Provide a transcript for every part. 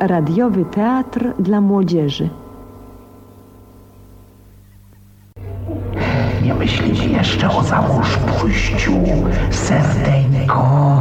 radiowy teatr dla młodzieży. Nie myślimy jeszcze o zamążpójściu, serdeńko.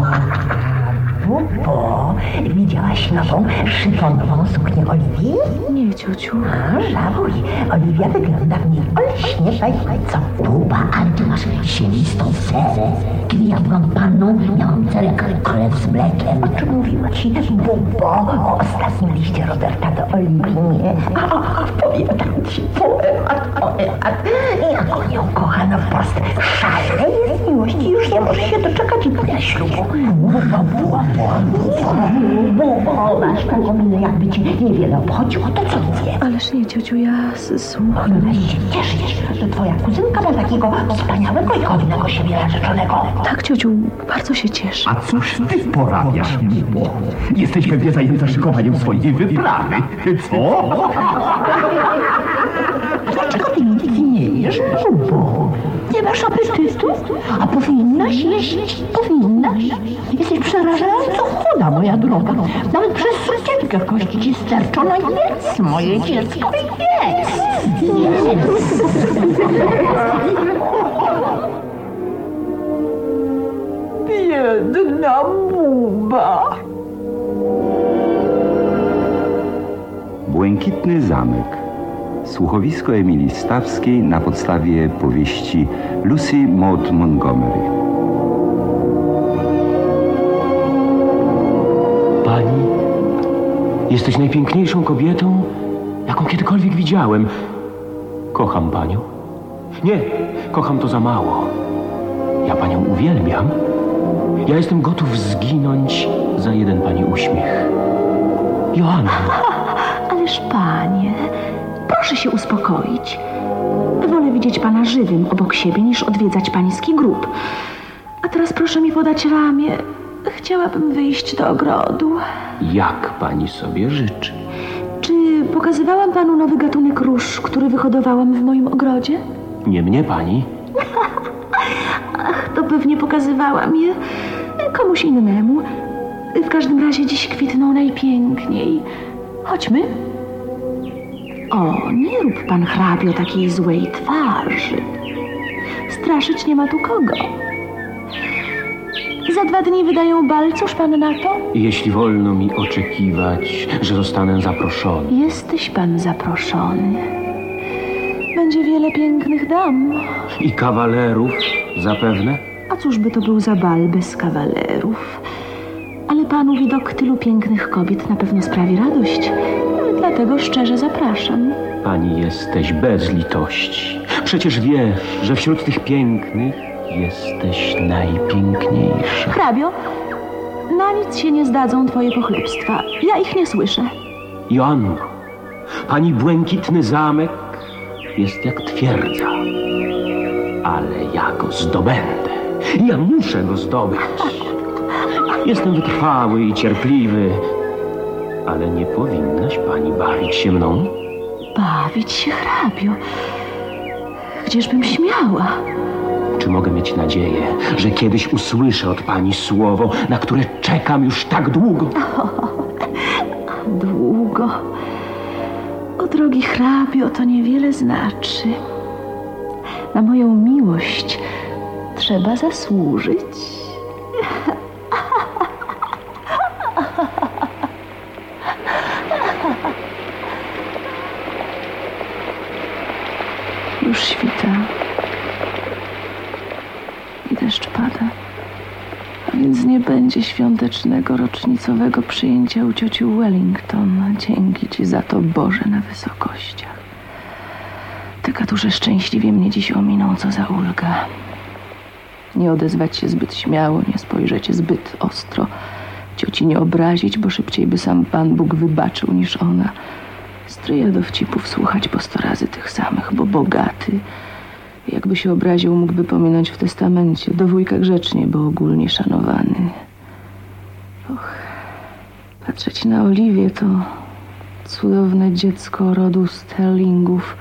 Widziałaś nową szyfonową suknię Oliwii? Nie, ciociu. A, żałuj. Oliwia wygląda w niej olśnie co? Buba, ale ty masz sienistą serę. Kiedy ja byłam panną, miałam cerę krew z mlekiem. O czym mówiła ci Bubo o ostatnim liście Roberta do Oliwii, nie? A, powiadam ci poemat, poemat. Jak ją kochana wprost szaleje z miłości. Już nie może się doczekać dnia ślubu. Bubo, bubo, bubo. Masz taką minę, jakby ci niewiele obchodziło, to co mówię? Ależ nie, ciociu, ja słucham. Powinnaś się cieszyć, że twoja kuzynka ma takiego wspaniałego i godnego siebie narzeczonego. Tak, ciociu, bardzo się cieszę. A cóż ty porabiasz, Bubo? Jesteś pewnie zajęta szykowaniem swojej wyprawy. Co? Dlaczego ty nie jesz, Bubu? Nie masz apetytu? A powinnaś jeść, powinnaś. Jesteś przerażająco chuda, moja droga. Nawet przez sukienkę kości ci sterczono. Jedz, moje dziecko, jedz. Biedna buba. Błękitny Zamek. Słuchowisko Emilii Stawskiej na podstawie powieści Lucy Maud Montgomery. Pani, jesteś najpiękniejszą kobietą, jaką kiedykolwiek widziałem. Kocham panią. Nie, kocham to za mało. Ja panią uwielbiam. Ja jestem gotów zginąć za jeden pani uśmiech. Joanna, Ależ panie, proszę się uspokoić. Wolę widzieć pana żywym obok siebie, niż odwiedzać pański grób. A teraz proszę mi podać ramię. Chciałabym wyjść do ogrodu. jak pani sobie życzy? Czy pokazywałam panu nowy gatunek róż, który wyhodowałam w moim ogrodzie? Nie mnie pani? Ach, to pewnie pokazywałam je komuś innemu. W każdym razie dziś kwitną najpiękniej. Chodźmy. O, nie rób pan hrabio takiej złej twarzy. Straszyć nie ma tu kogo. Za dwa dni wydają bal, cóż pan na to? Jeśli wolno mi oczekiwać, że zostanę zaproszony. Jesteś pan zaproszony. Będzie wiele pięknych dam. I kawalerów zapewne? A cóż by to był za bal bez kawalerów? Ale panu widok tylu pięknych kobiet na pewno sprawi radość. Dlatego szczerze zapraszam. Pani jesteś bez litości. Przecież wiesz, że wśród tych pięknych jesteś najpiękniejsza. Hrabio, na nic się nie zdadzą twoje pochlebstwa. Ja ich nie słyszę. Joanno, pani błękitny zamek jest jak twierdza. Ale ja go zdobędę. Ja muszę go zdobyć. Jestem wytrwały i cierpliwy. Ale nie powinnaś pani bawić się mną? Bawić się, hrabio. Gdzieżbym śmiała? Czy mogę mieć nadzieję, że kiedyś usłyszę od pani słowo, na które czekam już tak długo? Długo. O drogi hrabio, to niewiele znaczy. Na moją miłość trzeba zasłużyć. Już świta. I deszcz pada. A więc nie będzie świątecznego, rocznicowego przyjęcia u cioci Wellington. Dzięki ci za to, Boże, na wysokościach. Te katusze szczęśliwie mnie dziś ominą, co za ulga. Nie odezwać się zbyt śmiało, nie spojrzeć zbyt ostro. Cioci nie obrazić, bo szybciej by sam Pan Bóg wybaczył niż ona. Stryja dowcipów słuchać po sto razy tych samych, bo bogaty, jakby się obraził, mógłby pominąć w testamencie. Do wujka grzecznie, bo ogólnie szanowany. Och, patrzeć na Oliwię to cudowne dziecko rodu Sterlingów,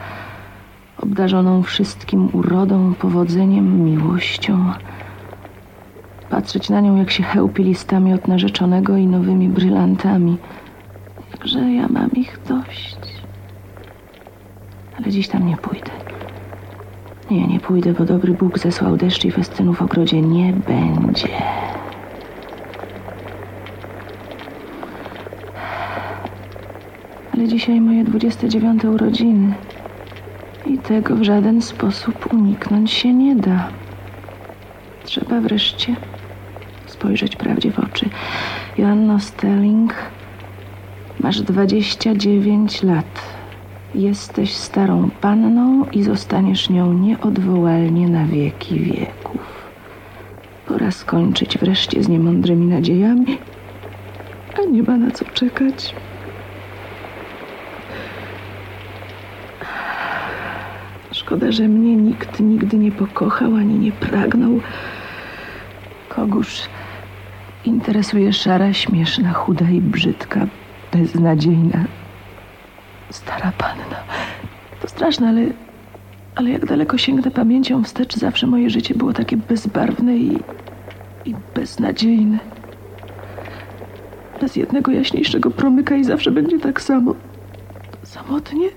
obdarzoną wszystkim urodą, powodzeniem, miłością. Patrzeć na nią, jak się chełpi listami od narzeczonego i nowymi brylantami. Także ja mam ich dość. Ale dziś tam nie pójdę. Nie, nie pójdę, bo dobry Bóg zesłał deszcz i festynu w ogrodzie nie będzie. Ale dzisiaj moje 29 urodziny. I tego w żaden sposób uniknąć się nie da. Trzeba wreszcie spojrzeć prawdzie w oczy. Joanno Stelling, masz 29 lat. Jesteś starą panną i zostaniesz nią nieodwołalnie na wieki wieków. Pora skończyć wreszcie z niemądrymi nadziejami, a nie ma na co czekać. Szkoda, że mnie nikt nigdy nie pokochał ani nie pragnął. Kogóż interesuje szara, śmieszna, chuda i brzydka, beznadziejna, stara panna. Straszne, ale, ale jak daleko sięgnę pamięcią wstecz, zawsze moje życie było takie bezbarwne i, i beznadziejne. Bez jednego jaśniejszego promyka i zawsze będzie tak samo. Samotnie,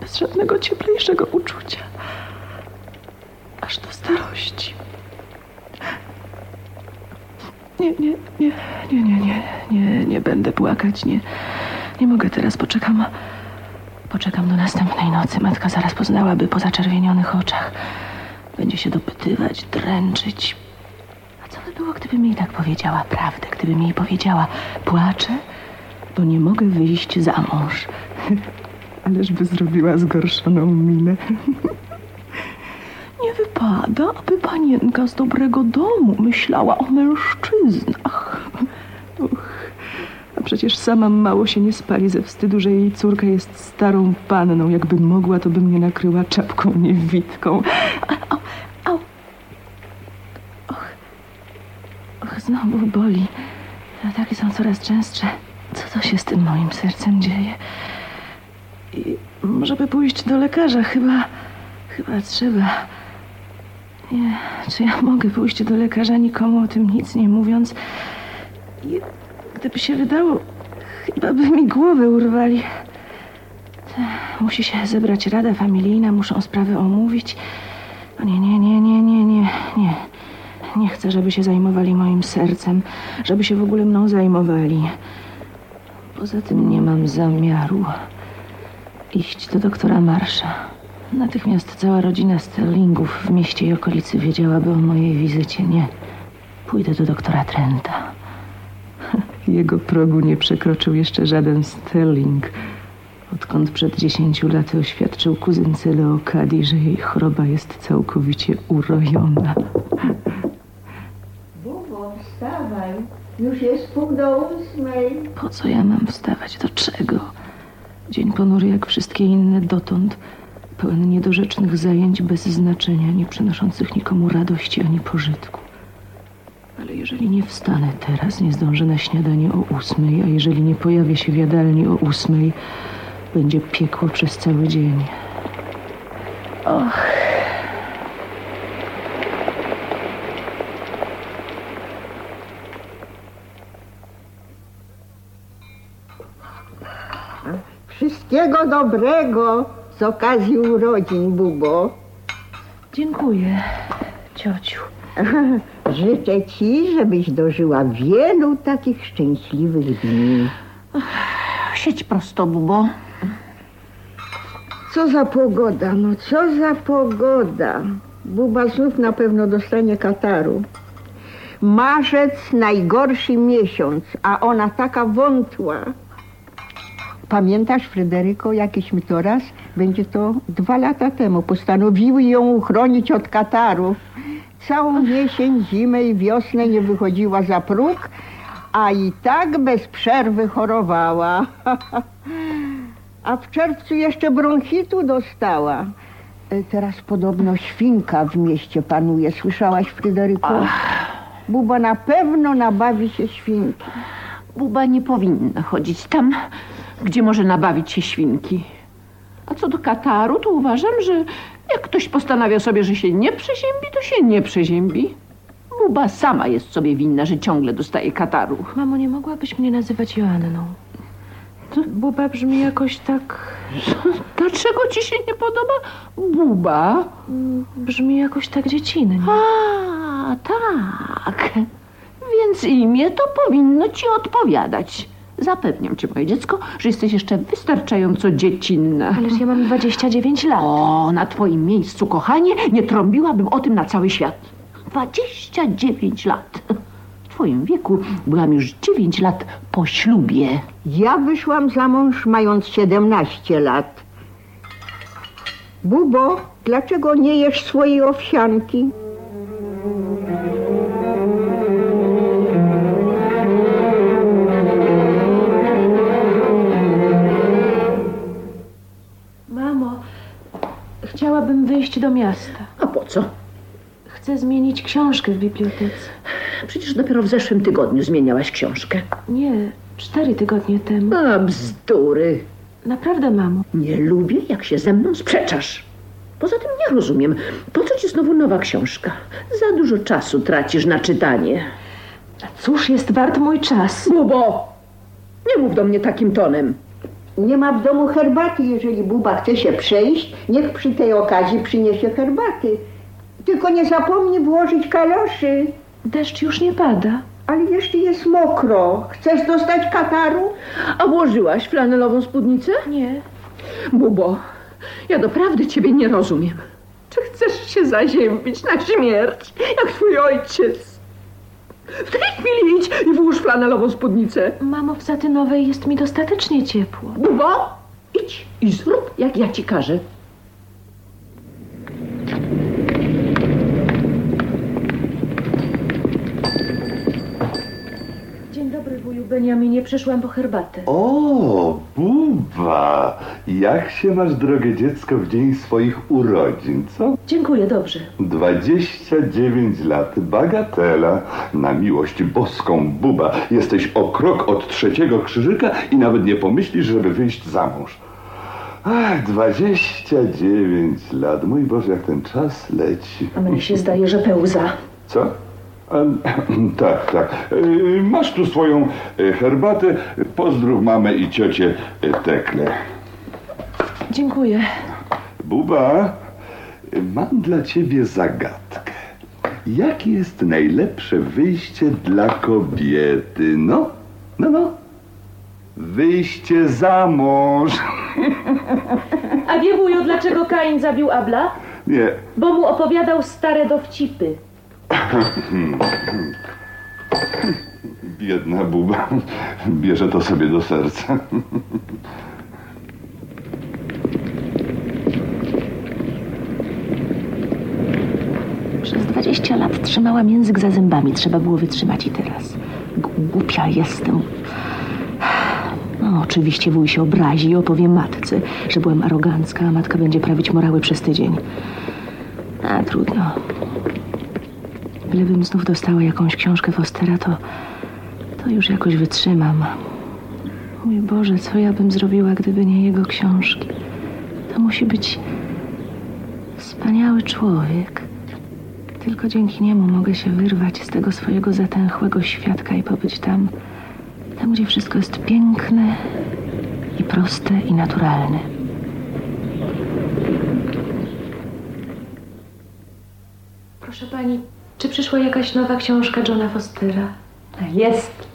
bez żadnego cieplejszego uczucia. Aż do starości. Nie, nie, nie, nie, nie, nie, nie, nie będę płakać, nie, nie mogę teraz, poczekam, poczekam do następnej nocy. Matka zaraz poznałaby po zaczerwienionych oczach. Będzie się dopytywać, dręczyć. A co by było, gdybym jej tak powiedziała prawdę? Gdybym jej powiedziała, płaczę, bo nie mogę wyjść za mąż. Ależ by zrobiła zgorszoną minę. Nie wypada, aby panienka z dobrego domu myślała o mężczyznach. Przecież sama mało się nie spali ze wstydu, że jej córka jest starą panną. Jakby mogła, to by mnie nakryła czapką niewidką. Au, au. Och, och, znowu boli. Ataki są coraz częstsze. Co to się z tym moim sercem dzieje? I może by pójść do lekarza, chyba, chyba trzeba. Nie, czy ja mogę pójść do lekarza, nikomu o tym nic nie mówiąc? Gdyby się wydało, chyba by mi głowę urwali. Musi się zebrać rada familijna, muszą sprawę omówić. Nie, nie, nie, nie, nie, nie, nie. Nie chcę, żeby się zajmowali moim sercem, żeby się w ogóle mną zajmowali. Poza tym nie mam zamiaru iść do doktora Marsza. Natychmiast cała rodzina Sterlingów w mieście i okolicy wiedziałaby o mojej wizycie. Nie. Pójdę do doktora Trenta. Jego progu nie przekroczył jeszcze żaden Sterling. Odkąd przed dziesięciu laty oświadczył kuzynce Leokadii, że jej choroba jest całkowicie urojona. Bubo, wstawaj. Już jest pół do ósmej. Po co ja mam wstawać? Do czego? Dzień ponury jak wszystkie inne dotąd, pełen niedorzecznych zajęć bez znaczenia, nie przynoszących nikomu radości ani pożytku. Ale jeżeli nie wstanę teraz, nie zdążę na śniadanie o ósmej, a jeżeli nie pojawię się w jadalni o ósmej, będzie piekło przez cały dzień. Och. Wszystkiego dobrego z okazji urodzin, Bubo. Dziękuję, ciociu. Życzę ci, żebyś dożyła wielu takich szczęśliwych dni. Siedź prosto, Bubo. Co za pogoda, no co za pogoda. Buba znów na pewno dostanie kataru. Marzec najgorszy miesiąc, a ona taka wątła. Pamiętasz, Fryderyko, jakieśmy to raz, będzie to dwa lata temu, postanowiły ją uchronić od kataru. Całą jesień, zimę i wiosnę nie wychodziła za próg, a i tak bez przerwy chorowała. A w czerwcu jeszcze bronchitu dostała. E, Teraz podobno świnka w mieście panuje. Słyszałaś, Fryderyku? Buba na pewno nabawi się świnki. Buba nie powinna chodzić tam, gdzie może nabawić się świnki. A co do kataru, to uważam, że jak ktoś postanawia sobie, że się nie przeziębi, to się nie przeziębi. Buba sama jest sobie winna, że ciągle dostaje kataru. Mamo, nie mogłabyś mnie nazywać Joanną? Buba brzmi jakoś tak... Dlaczego ci się nie podoba buba? Brzmi jakoś tak dziecinnie. A, tak. Więc imię to powinno ci odpowiadać. Zapewniam cię, moje dziecko, że jesteś jeszcze wystarczająco dziecinna. Ależ ja mam 29 lat. O, na twoim miejscu, kochanie, nie trąbiłabym o tym na cały świat. 29 lat. W twoim wieku byłam już 9 lat po ślubie. Ja wyszłam za mąż mając 17 lat. Bubo, dlaczego nie jesz swojej owsianki? Wyjść do miasta. A po co? Chcę zmienić książkę w bibliotece. Przecież dopiero w zeszłym tygodniu zmieniałaś książkę. Nie, cztery tygodnie temu. A, bzdury. Naprawdę, mamo. Nie lubię, jak się ze mną sprzeczasz. Poza tym nie rozumiem, po co ci znowu nowa książka? Za dużo czasu tracisz na czytanie. A cóż jest wart mój czas? Bubo, nie mów do mnie takim tonem. Nie ma w domu herbaty. Jeżeli Buba chce się przejść, niech przy tej okazji przyniesie herbaty. Tylko nie zapomnij włożyć kaloszy. Deszcz już nie pada. Ale jeszcze jest mokro. Chcesz dostać kataru? A włożyłaś flanelową spódnicę? Nie. Bubo, ja doprawdy ciebie nie rozumiem. Czy chcesz się zaziębić na śmierć, jak twój ojciec? W tej chwili idź i włóż flanelową spódnicę. Mamo, w satynowej jest mi dostatecznie ciepło. Bubo, idź i zrób, jak ja ci każę. Dzień dobry, wuju Beniaminie. Przyszłam po herbatę. O, Buba! Jak się masz, drogie dziecko, w dzień swoich urodzin, co? Dziękuję, dobrze. 29 lat, bagatela. Na miłość boską, Buba. Jesteś o krok od trzeciego krzyżyka i nawet nie pomyślisz, żeby wyjść za mąż. Ach, 29 lat. Mój Boże, jak ten czas leci. A mnie się zdaje, że pełza. Co? Tak, tak. Y, Masz tu swoją y, herbatę. Pozdrów mamę i ciocię y, Tekle. Dziękuję. Buba, mam dla ciebie zagadkę. Jakie jest najlepsze wyjście dla kobiety? No, no, no. Wyjście za mąż. A wie wuju, dlaczego Kain zabił Abla? Nie, Bo mu opowiadał stare dowcipy. Biedna Buba. Bierze to sobie do serca. Przez 20 lat trzymałam język za zębami. Trzeba było wytrzymać i teraz. Głupia jestem. No, oczywiście wuj się obrazi i opowie matce, że byłem arogancka, a matka będzie prawić morały przez tydzień. A trudno. Bylebym znów dostała jakąś książkę Fostera, to, to już jakoś wytrzymam. Mój Boże, co ja bym zrobiła, gdyby nie jego książki? To musi być wspaniały człowiek. Tylko dzięki niemu mogę się wyrwać z tego swojego zatęchłego świadka i pobyć tam, tam gdzie wszystko jest piękne i proste i naturalne. Proszę pani, czy przyszła jakaś nowa książka Johna Fostera? Jest.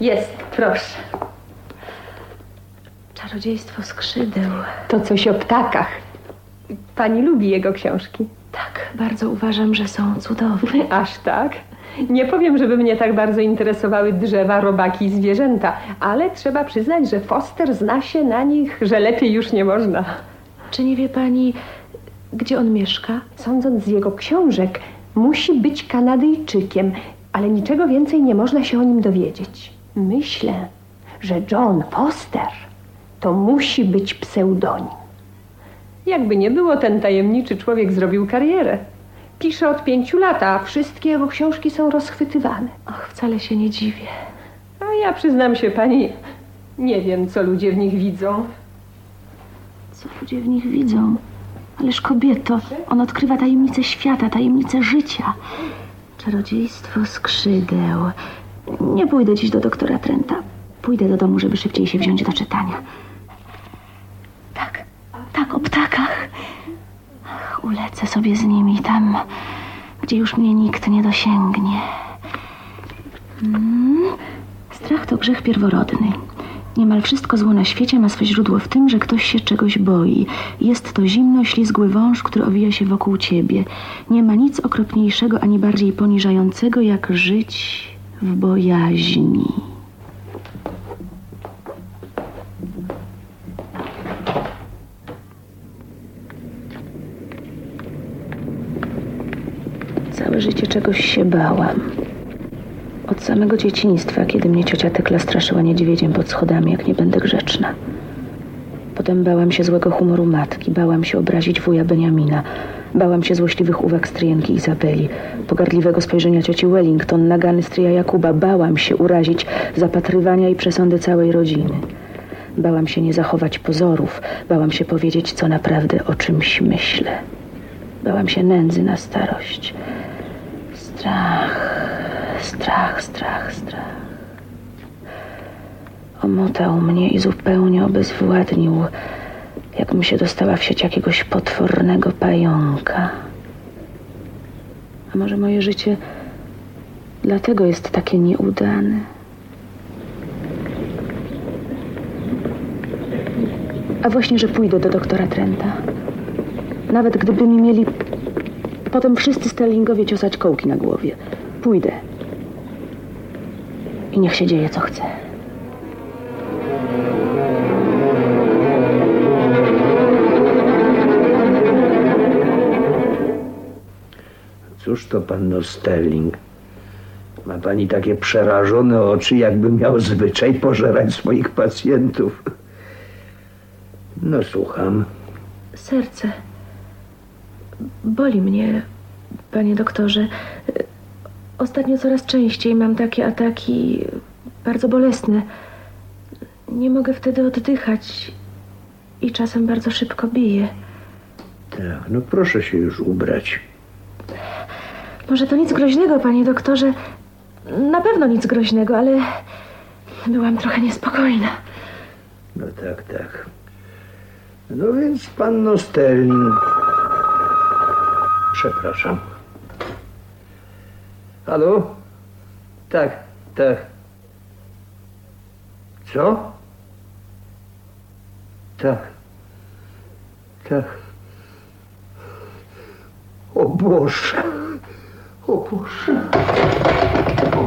Jest, proszę. Czarodziejstwo skrzydeł. To coś o ptakach. Pani lubi jego książki. Tak, bardzo uważam, że są cudowne. Aż tak? Nie powiem, żeby mnie tak bardzo interesowały drzewa, robaki i zwierzęta, ale trzeba przyznać, że Foster zna się na nich, że lepiej już nie można. Czy nie wie pani, gdzie on mieszka? Sądząc z jego książek, musi być Kanadyjczykiem, ale niczego więcej nie można się o nim dowiedzieć. Myślę, że John Foster to musi być pseudonim. Jakby nie było, ten tajemniczy człowiek zrobił karierę. Pisze od pięciu lat, a wszystkie jego książki są rozchwytywane. Och, wcale się nie dziwię. A ja przyznam się pani, nie wiem, co ludzie w nich widzą. Co ludzie w nich widzą? Ależ kobieto, on odkrywa tajemnice świata, tajemnice życia. Czarodziejstwo skrzydeł. Nie pójdę dziś do doktora Trenta. Pójdę do domu, żeby szybciej się wziąć do czytania. Tak, tak, o ptakach. Ach, ulecę sobie z nimi tam, gdzie już mnie nikt nie dosięgnie. Mm. Strach to grzech pierworodny. Niemal wszystko zło na świecie ma swe źródło w tym, że ktoś się czegoś boi. Jest to zimno, ślizgły wąż, który owija się wokół ciebie. Nie ma nic okropniejszego ani bardziej poniżającego, jak żyć w bojaźni. Całe życie czegoś się bałam. Od samego dzieciństwa, kiedy mnie ciocia Tekla straszyła niedźwiedziem pod schodami, jak nie będę grzeczna. Potem bałam się złego humoru matki, bałam się obrazić wuja Beniamina, bałam się złośliwych uwag stryjenki Izabeli, pogardliwego spojrzenia cioci Wellington, nagany stryja Jakuba, bałam się urazić zapatrywania i przesądy całej rodziny. Bałam się nie zachować pozorów, bałam się powiedzieć, co naprawdę o czymś myślę. Bałam się nędzy na starość. Strach, strach, strach, strach. Omotał mnie i zupełnie obezwładnił, jakbym się dostała w sieć jakiegoś potwornego pająka. A może moje życie dlatego jest takie nieudane? A właśnie, że pójdę do doktora Trenta. Nawet gdyby mi mieli potem wszyscy sterlingowie ciosać kołki na głowie. Pójdę. I niech się dzieje, co chce. Cóż to, panno Sterling? Ma pani takie przerażone oczy, jakby miał zwyczaj pożerać swoich pacjentów. No, słucham. Serce. Boli mnie, panie doktorze. Ostatnio coraz częściej mam takie ataki bardzo bolesne. Nie mogę wtedy oddychać i czasem bardzo szybko bije. Tak, no proszę się już ubrać. Może to nic groźnego, panie doktorze. Na pewno nic groźnego, ale byłam trochę niespokojna. No tak, tak. No więc, panno Sterling. Przepraszam. Halo? Tak, tak. Co? Tak. Tak. O Boże. O Boże. O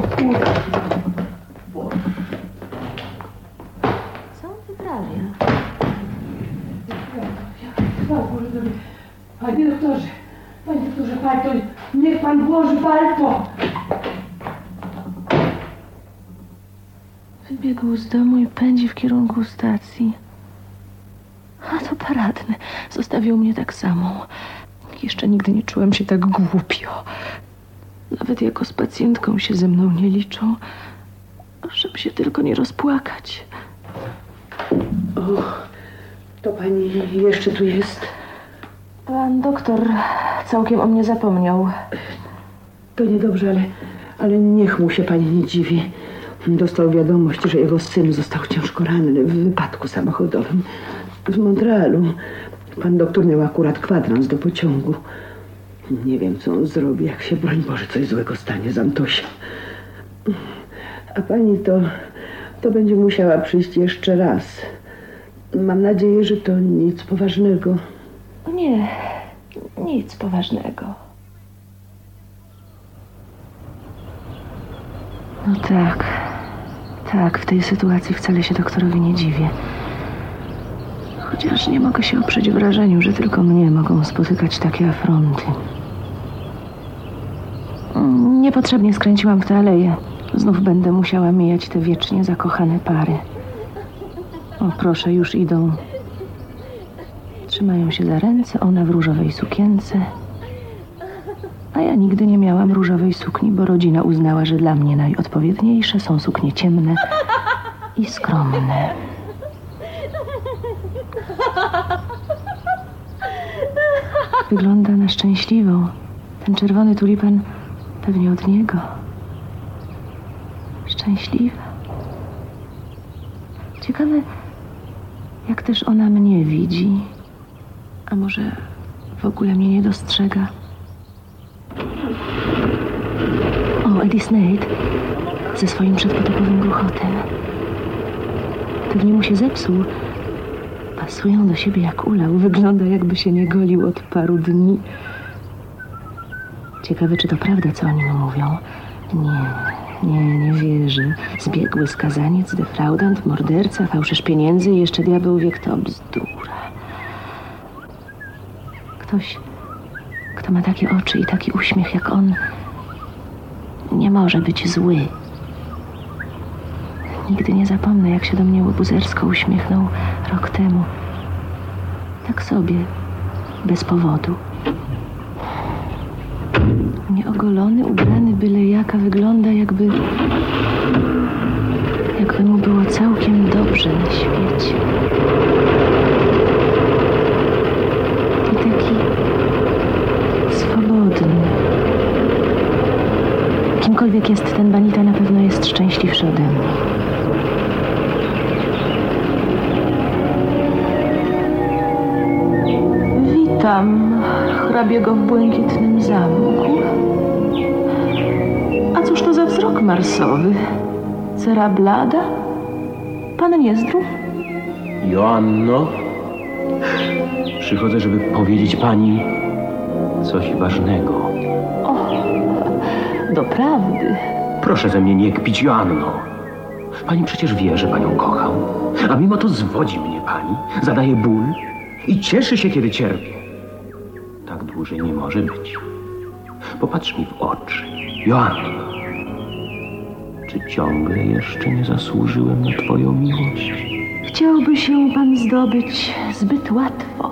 Boże. Co on wyprawia? Panie doktorze, panie doktorze, palto, niech pan włoży palto. Wybiegł z domu i pędzi w kierunku stacji. A to paradny. Zostawił mnie tak samą. Jeszcze nigdy nie czułam się tak głupio. Nawet jako z pacjentką się ze mną nie liczą. Żeby się tylko nie rozpłakać. To pani jeszcze tu jest? Pan doktor całkiem o mnie zapomniał. To niedobrze, ale, ale niech mu się pani nie dziwi. Dostał wiadomość, że jego syn został ciężko ranny w wypadku samochodowym w Montrealu. Pan doktor miał akurat kwadrans do pociągu. Nie wiem, co on zrobi, jak się, broń Boże, coś złego stanie z Antosią. A pani to, to będzie musiała przyjść jeszcze raz. Mam nadzieję, że to nic poważnego. Nie, nic poważnego. No tak, tak, w tej sytuacji wcale się doktorowi nie dziwię. Chociaż nie mogę się oprzeć wrażeniu, że tylko mnie mogą spotykać takie afronty. Niepotrzebnie skręciłam w tę aleję. Znów będę musiała mijać te wiecznie zakochane pary. O, proszę, już idą. Trzymają się za ręce, ona w różowej sukience. A ja nigdy nie miałam różowej sukni, bo rodzina uznała, że dla mnie najodpowiedniejsze są suknie ciemne i skromne. Wygląda na szczęśliwą. Ten czerwony tulipan pewnie od niego. Szczęśliwa. Ciekawe, jak też ona mnie widzi. A może w ogóle mnie nie dostrzega. O, Eddie Snade ze swoim przedpotopowym gruchotem. Pewnie mu się zepsuł. Pasują do siebie jak ulał. Wygląda jakby się nie golił od paru dni. Ciekawe, czy to prawda, co o nim mówią. Nie, nie, nie wierzę. Zbiegły skazaniec, defraudant, morderca, fałszerz pieniędzy i jeszcze diabeł wiek to bzdura. Ktoś, kto ma takie oczy i taki uśmiech jak on, nie może być zły. Nigdy nie zapomnę, jak się do mnie łobuzersko uśmiechnął rok temu. Tak sobie, bez powodu. Nieogolony, ubrany byle jaka, wygląda jakby... jakby mu było całkiem dobrze na hrabiego w błękitnym zamku. A cóż to za wzrok marsowy? Cera blada? Pan niezdrów? Joanno, przychodzę, żeby powiedzieć pani coś ważnego. Doprawdy. Proszę ze mnie nie kpić, Joanno. Pani przecież wie, że panią kocham. A mimo to zwodzi mnie pani, zadaje ból i cieszy się, kiedy cierpię. Dłużej nie może być. Popatrz mi w oczy, Joanno. Czy ciągle jeszcze nie zasłużyłem na twoją miłość? Chciałby się pan zdobyć zbyt łatwo.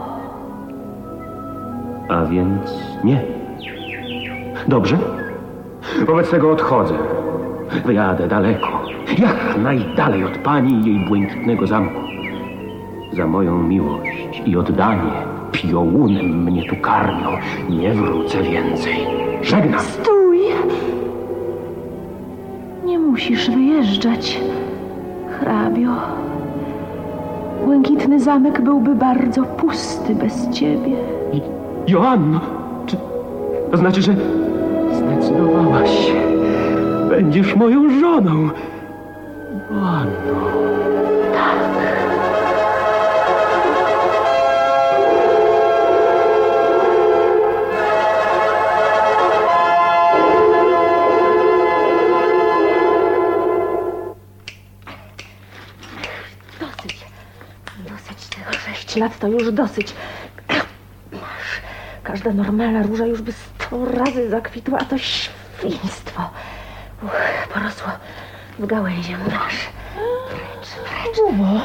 A więc nie. Dobrze? Wobec tego odchodzę. Wyjadę daleko. Jak najdalej od pani i jej błękitnego zamku. Za moją miłość i oddanie piołunem mnie tu karmią. Nie wrócę więcej. Żegnam. Stój! Nie musisz wyjeżdżać, hrabio. Błękitny zamek byłby bardzo pusty bez ciebie. Joanno, czy to znaczy, że zdecydowałaś się? Będziesz moją żoną. Joanno. Dosyć. lat to już dosyć. Masz, każda normalna róża już by sto razy zakwitła, a to świństwo. Uch, porosło w gałęzie, masz. Precz, precz. Ubo,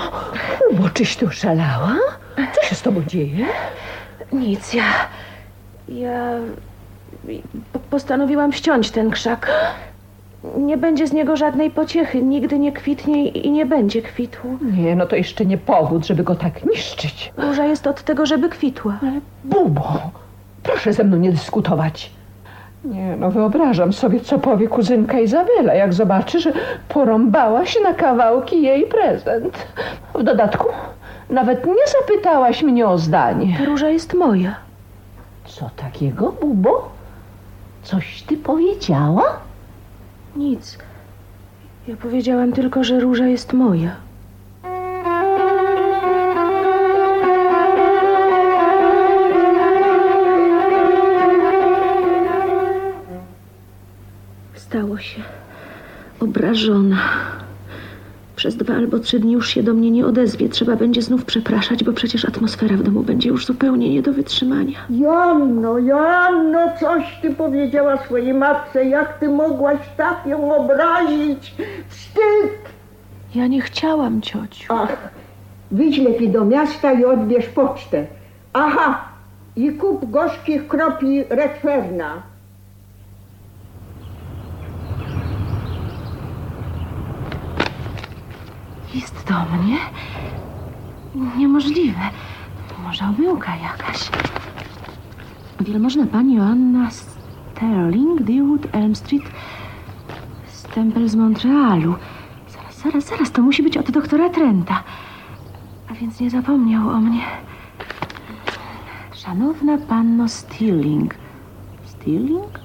Ubo, czyś tu szalała? Co się z tobą dzieje? Nic, ja... Ja... Postanowiłam ściąć ten krzak. Nie będzie z niego żadnej pociechy. Nigdy nie kwitnie i nie będzie kwitł. Nie, no to jeszcze nie powód, żeby go tak niszczyć. Róża jest od tego, żeby kwitła. Bubo, proszę ze mną nie dyskutować. Nie, no wyobrażam sobie, co powie kuzynka Izabela, jak zobaczy, że porąbałaś na kawałki jej prezent. W dodatku, nawet nie zapytałaś mnie o zdanie. Ta róża jest moja. Co takiego, Bubo? Coś ty powiedziała? Nic. Ja powiedziałam tylko, że róża jest moja. Stało się. Obrażona. Przez dwa albo trzy dni już się do mnie nie odezwie. Trzeba będzie znów przepraszać, bo przecież atmosfera w domu będzie już zupełnie nie do wytrzymania. Joanno, Joanno, coś ty powiedziała swojej matce, jak ty mogłaś tak ją obrazić? Wstyd! Ja nie chciałam, ciociu. Ach, wyjdź lepiej do miasta i odbierz pocztę. Aha, i kup gorzkich kropli Redferna. List do mnie? Niemożliwe. Może omyłka jakaś. Wielmożna pani Joanna Sterling, Deerwood, Elm Street, stempel z Montrealu. Zaraz, Zaraz, zaraz, to musi być od doktora Trenta. A więc nie zapomniał o mnie. Szanowna panno Stirling. Stirling?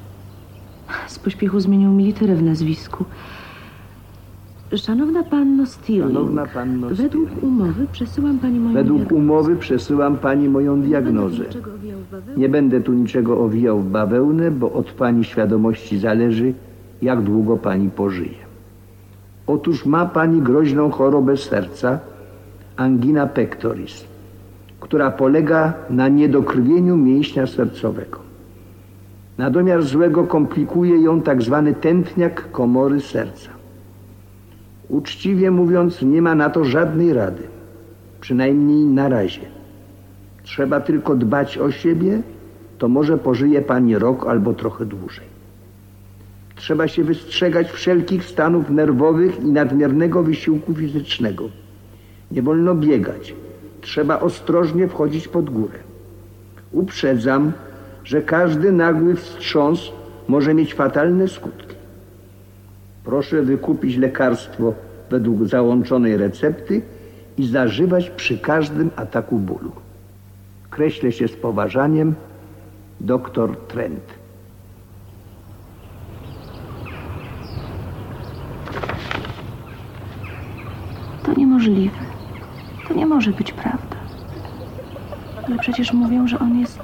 Z pośpiechu zmienił mi literę w nazwisku. Szanowna panno Stirling. Szanowna panno Według umowy przesyłam pani moją Według diagnozę. umowy przesyłam pani moją diagnozę. Nie będę tu niczego owijał w bawełnę, bo od pani świadomości zależy, jak długo pani pożyje. Otóż ma pani groźną chorobę serca, angina pectoris, która polega na niedokrwieniu mięśnia sercowego. Na domiar złego komplikuje ją tak zwany tętniak komory serca. Uczciwie mówiąc, nie ma na to żadnej rady, przynajmniej na razie. Trzeba tylko dbać o siebie, to może pożyje pani rok albo trochę dłużej. Trzeba się wystrzegać wszelkich stanów nerwowych i nadmiernego wysiłku fizycznego. Nie wolno biegać. Trzeba ostrożnie wchodzić pod górę. Uprzedzam, że każdy nagły wstrząs może mieć fatalne skutki. Proszę wykupić lekarstwo według załączonej recepty i zażywać przy każdym ataku bólu. Kreślę się z poważaniem, doktor Trent. To niemożliwe. To nie może być prawda. Ale przecież mówią, że on jest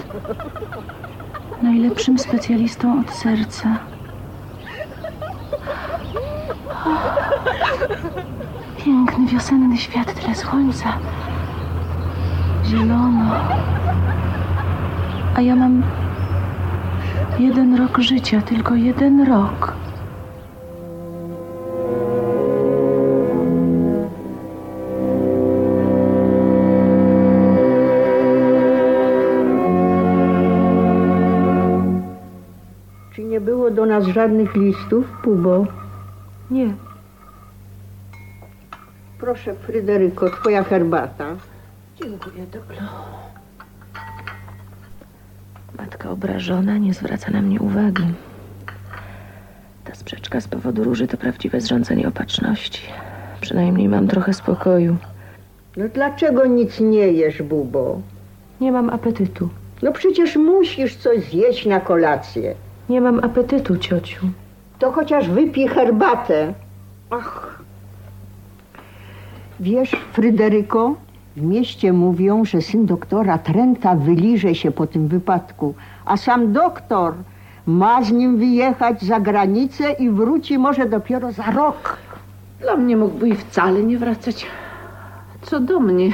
najlepszym specjalistą od serca. Piękny wiosenny świat, tyle słońca. Zielono. A ja mam jeden rok życia, tylko jeden rok. Czy nie było do nas żadnych listów, Pubo? Nie. Proszę, Fryderyko, twoja herbata. Dziękuję, Doblo. Matka obrażona nie zwraca na mnie uwagi. Ta sprzeczka z powodu róży to prawdziwe zrządzenie opatrzności. Przynajmniej mam trochę spokoju. No dlaczego nic nie jesz, Bubo? Nie mam apetytu. No przecież musisz coś zjeść na kolację. Nie mam apetytu, ciociu. To chociaż wypij herbatę. Ach. Wiesz, Fryderyko, w mieście mówią, że syn doktora Trenta wyliże się po tym wypadku, a sam doktor ma z nim wyjechać za granicę i wróci może dopiero za rok. Dla mnie mógłby i wcale nie wracać. Co do mnie,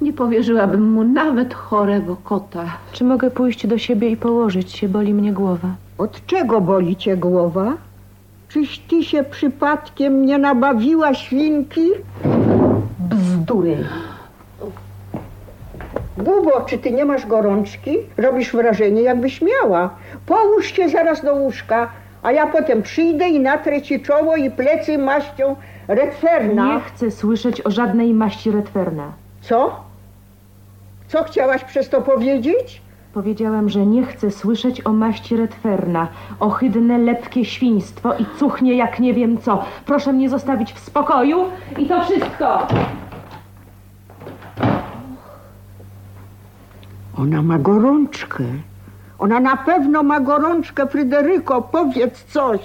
nie powierzyłabym mu nawet chorego kota. Czy mogę pójść do siebie i położyć się? Boli mnie głowa. Od czego boli cię głowa? Czyś ty się przypadkiem nie nabawiła świnki? Bzdury. Bubo, czy ty nie masz gorączki? Robisz wrażenie, jakbyś miała. Połóż się zaraz do łóżka, a ja potem przyjdę i natrę ci czoło i plecy maścią retferna. Nie chcę słyszeć o żadnej maści retwerna. Co? Co chciałaś przez to powiedzieć? Powiedziałam, że nie chcę słyszeć o maści retwerna. Ohydne, lepkie świństwo i cuchnie jak nie wiem co. Proszę mnie zostawić w spokoju i to wszystko. Ona ma gorączkę. Ona na pewno ma gorączkę, Fryderyko. Powiedz coś.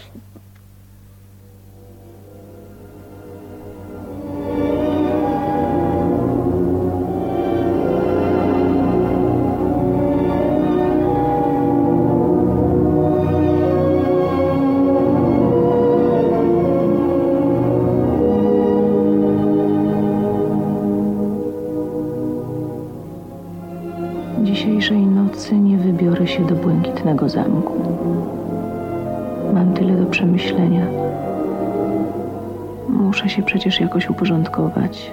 Się przecież jakoś uporządkować.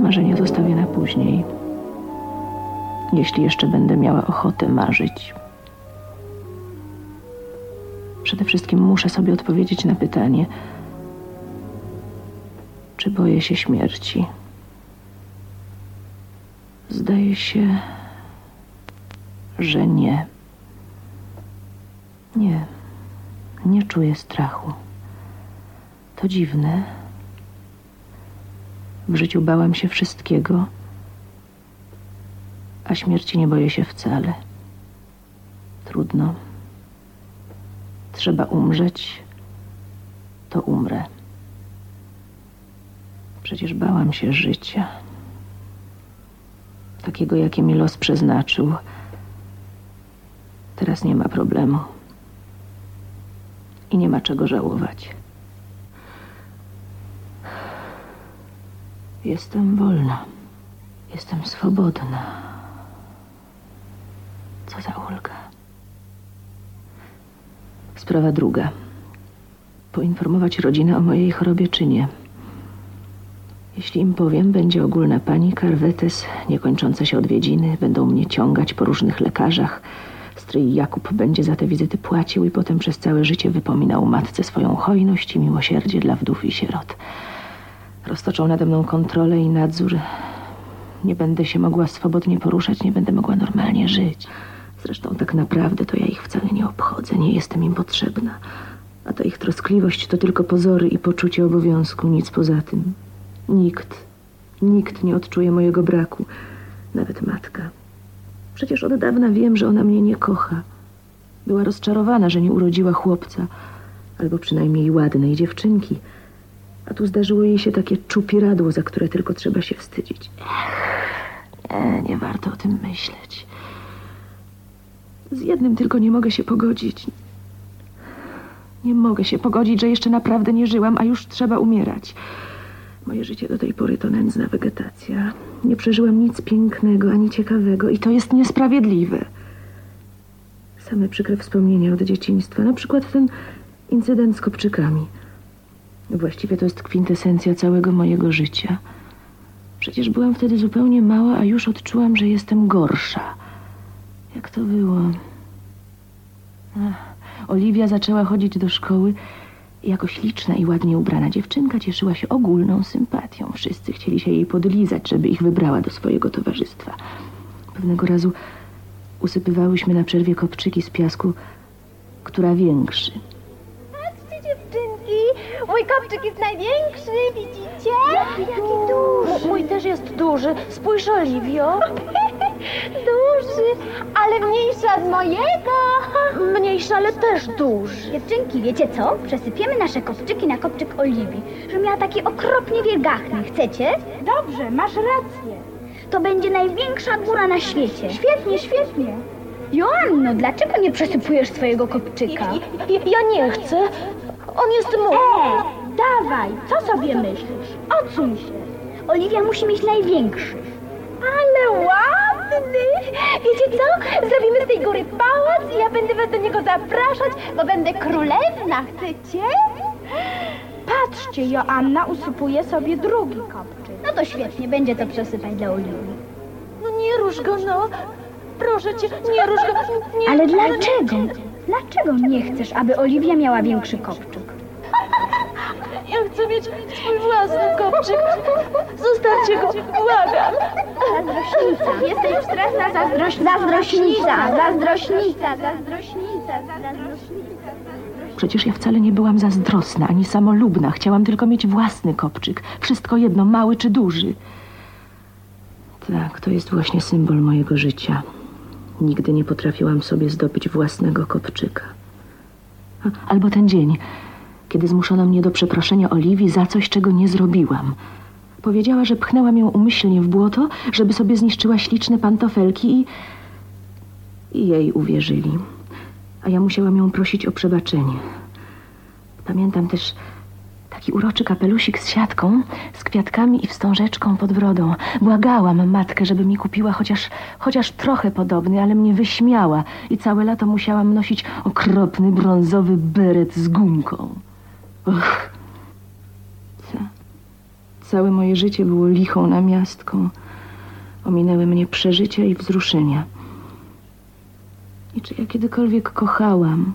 Marzenia zostawię na później. Jeśli jeszcze będę miała ochotę marzyć. Przede wszystkim muszę sobie odpowiedzieć na pytanie, czy boję się śmierci. Zdaje się, że nie. Nie, nie czuję strachu. To dziwne. W życiu bałam się wszystkiego, a śmierci nie boję się wcale. Trudno. Trzeba umrzeć, to umrę. Przecież bałam się życia. Takiego, jakie mi los przeznaczył. Teraz nie ma problemu. I nie ma czego żałować. Jestem wolna. Jestem swobodna. Co za ulga. Sprawa druga. Poinformować rodzinę o mojej chorobie czy nie. Jeśli im powiem, będzie ogólna panika, rwetes, niekończące się odwiedziny, będą mnie ciągać po różnych lekarzach. Stryj Jakub będzie za te wizyty płacił i potem przez całe życie wypominał matce swoją hojność i miłosierdzie dla wdów i sierot. Roztoczą nade mną kontrolę i nadzór. Nie będę się mogła swobodnie poruszać, nie będę mogła normalnie żyć. Zresztą tak naprawdę to ja ich wcale nie obchodzę, nie jestem im potrzebna. A ta ich troskliwość to tylko pozory i poczucie obowiązku, nic poza tym. Nikt, nikt nie odczuje mojego braku, nawet matka. Przecież od dawna wiem, że ona mnie nie kocha. Była rozczarowana, że nie urodziła chłopca, albo przynajmniej ładnej dziewczynki. A tu zdarzyło jej się takie czupiradło, za które tylko trzeba się wstydzić. Ech, nie, nie warto o tym myśleć. Z jednym tylko nie mogę się pogodzić. Nie mogę się pogodzić, że jeszcze naprawdę nie żyłam, a już trzeba umierać. Moje życie do tej pory to nędzna wegetacja. Nie przeżyłam nic pięknego ani ciekawego i to jest niesprawiedliwe. Same przykre wspomnienia od dzieciństwa. Na przykład ten incydent z kopczykami. Właściwie to jest kwintesencja całego mojego życia. Przecież byłam wtedy zupełnie mała, a już odczułam, że jestem gorsza. Jak to było? Ach, Oliwia zaczęła chodzić do szkoły jako śliczna i ładnie ubrana dziewczynka cieszyła się ogólną sympatią. Wszyscy chcieli się jej podlizać, żeby ich wybrała do swojego towarzystwa. Pewnego razu usypywałyśmy na przerwie kopczyki z piasku, która większy. Mój kopczyk jest największy, widzicie? Jaki, duży. Mój też jest duży. Spójrz, Oliwio. duży, ale mniejszy od mojego. Mniejszy, ale też duży. Dziewczynki, wiecie co? Przesypiemy nasze kopczyki na kopczyk Oliwii, że miała taki okropnie wielgachny. Chcecie? Dobrze, masz rację. To będzie największa góra na świecie. Świetnie, świetnie. Joanno, dlaczego nie przesypujesz swojego kopczyka? Ja nie chcę. On jest mój. E, dawaj, co sobie myślisz? Odsuń się. Oliwia musi mieć największy. Ale ładny! Wiecie co? Zrobimy z tej góry pałac i ja będę was do niego zapraszać, bo będę królewna. Chcecie? Patrzcie, Joanna usypuje sobie drugi kopczyk. No to świetnie, będzie to przesypać dla Oliwii. No nie rusz go, no. Proszę cię, nie rusz go. Nie, Ale dlaczego? Dlaczego nie chcesz, aby Oliwia miała większy kopczyk? Ja chcę mieć swój własny kopczyk. Zostawcie go, błagam. Zazdrośnica. Jesteś wstrętna zazdroś... zazdrośnica. Zazdrośnica. Zazdrośnica. Zazdrośnica. Przecież ja wcale nie byłam zazdrosna ani samolubna. Chciałam tylko mieć własny kopczyk. Wszystko jedno, mały czy duży. Tak, to jest właśnie symbol mojego życia. Nigdy nie potrafiłam sobie zdobyć własnego kopczyka. Albo ten dzień, kiedy zmuszono mnie do przeproszenia Oliwii za coś, czego nie zrobiłam. Powiedziała, że pchnęłam ją umyślnie w błoto, żeby sobie zniszczyła śliczne pantofelki i... I jej uwierzyli. A ja musiałam ją prosić o przebaczenie. Pamiętam też taki uroczy kapelusik z siatką, z kwiatkami i wstążeczką pod brodą. Błagałam matkę, żeby mi kupiła chociaż, chociaż trochę podobny, ale mnie wyśmiała i całe lato musiałam nosić okropny brązowy beret z gumką. Ca całe moje życie było lichą namiastką. Ominęły mnie przeżycia i wzruszenia. I czy ja kiedykolwiek kochałam?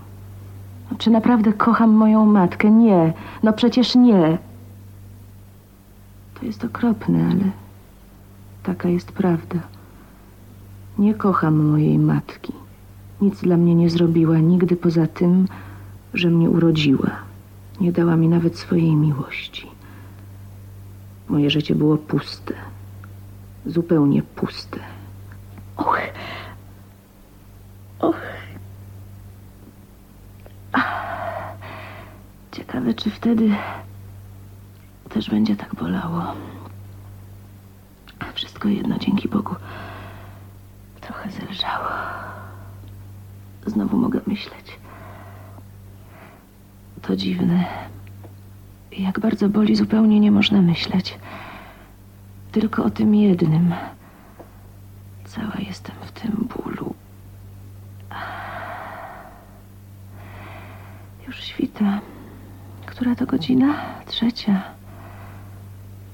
Czy naprawdę kocham moją matkę? Nie. No przecież nie. To jest okropne, ale taka jest prawda. Nie kocham mojej matki. Nic dla mnie nie zrobiła nigdy poza tym, że mnie urodziła. Nie dała mi nawet swojej miłości. Moje życie było puste. Zupełnie puste. Och. Och. Ciekawe, czy wtedy też będzie tak bolało. Wszystko jedno, dzięki Bogu. Trochę zelżało. Znowu mogę myśleć. To dziwne. Jak bardzo boli, zupełnie nie można myśleć. Tylko o tym jednym. Cała jestem w tym bólu. Już świta. Która to godzina? Trzecia.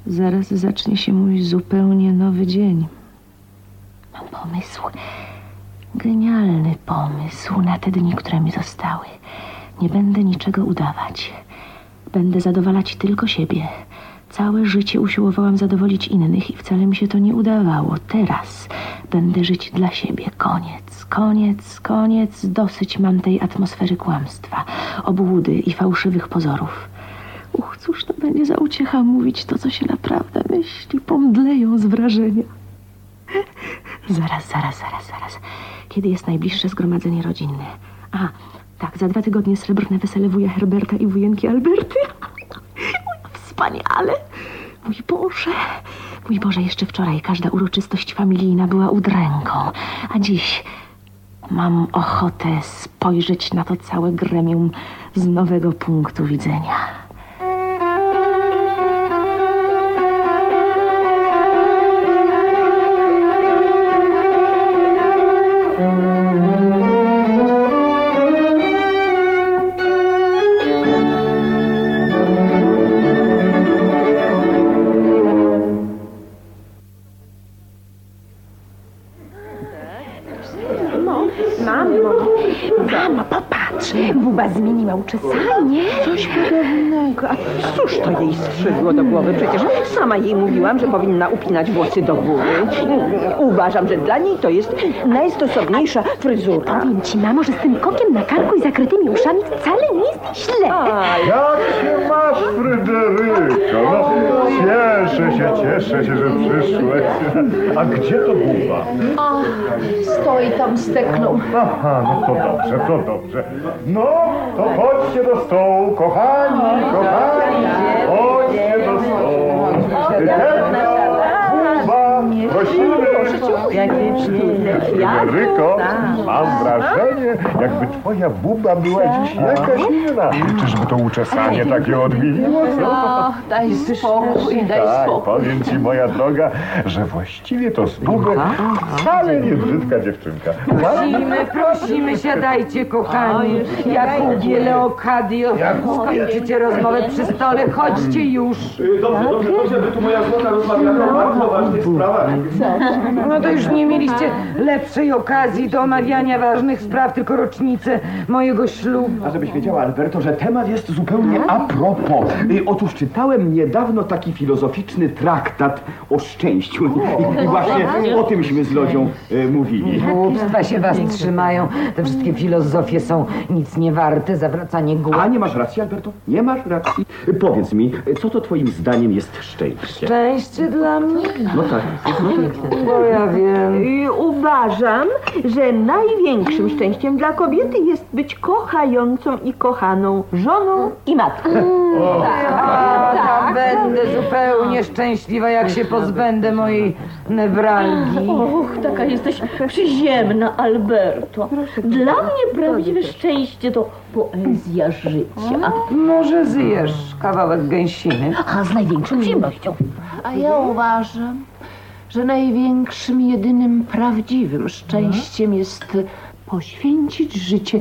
Zaraz zacznie się mój zupełnie nowy dzień. Mam pomysł. Genialny pomysł na te dni, które mi zostały. Nie będę niczego udawać. Będę zadowalać tylko siebie. Całe życie usiłowałam zadowolić innych i wcale mi się to nie udawało. Teraz będę żyć dla siebie. Koniec, koniec, koniec. Dosyć mam tej atmosfery kłamstwa, obłudy i fałszywych pozorów. Uch, cóż to będzie za uciecha mówić to, co się naprawdę myśli. Pomdleją z wrażenia. Zaraz, zaraz, zaraz, zaraz. Kiedy jest najbliższe zgromadzenie rodzinne? A, tak, za dwa tygodnie srebrne wesele wuja Herberta i wujenki Alberty. Wspaniale! Mój Boże! Mój Boże, jeszcze wczoraj każda uroczystość familijna była udręką, a dziś mam ochotę spojrzeć na to całe gremium z nowego punktu widzenia. Zmieniła uczesanie. Coś podobnego. A cóż to jej strzygło do głowy? Przecież sama jej mówiłam, że powinna upinać włosy do góry. Uważam, że dla niej to jest najstosowniejsza fryzura. Powiem ci, mamo, że z tym kokiem na karku i zakrytymi uszami wcale nie jest źle. Jak się masz, Fryderyko? No, cieszę się, cieszę się, że przyszłeś. A gdzie to Buba? A, stoi tam z teklą. Aha, no to dobrze, to dobrze. No, to chodźcie do stołu, kochani, kochani. Chodźcie do stołu. Tekla, Buba, prosimy. Fryderyko, mam wrażenie, jakby twoja buba była dziś jakaś inna. Czyżby to uczesanie takie odmieniło, co? O, daj spokój, daj Tak, spokój. powiem ci, moja droga, że właściwie to z Buby wcale nie brzydka dziewczynka. Prosimy, prosimy, siadajcie, kochani. Jakubie, Leokadio, skończycie rozmowę przy stole, chodźcie już. Dobrze, dobrze, dobrze, by tu moja żona rozmawiała o bardzo ważnych sprawach. No to już nie mieliście lepszej okazji do omawiania ważnych spraw, tylko rocznicę mojego ślubu. A żebyś wiedziała, Alberto, że temat jest zupełnie a propos. Y, Otóż czytałem niedawno taki filozoficzny traktat o szczęściu. I, i właśnie o tymśmy z Lodzią y, mówili. Głupstwa się was trzymają. Te wszystkie filozofie są nic nie warte, zawracanie głowy. A nie masz racji, Alberto? Nie masz racji. Y, Powiedz mi, y, co to twoim zdaniem jest szczęście? Szczęście dla mnie? No tak. No tak. Bo ja wiem. I uważam, że największym szczęściem dla kobiety jest być kochającą i kochaną żoną i matką. A, tak. Będę zupełnie szczęśliwa, jak się pozbędę mojej newralgii. Och, taka jesteś przyziemna, Alberto. Dla mnie prawdziwe szczęście to poezja życia. Może zjesz kawałek gęsiny? A z największą przyjemnością. A ja uważam, że największym, jedynym prawdziwym szczęściem jest poświęcić życie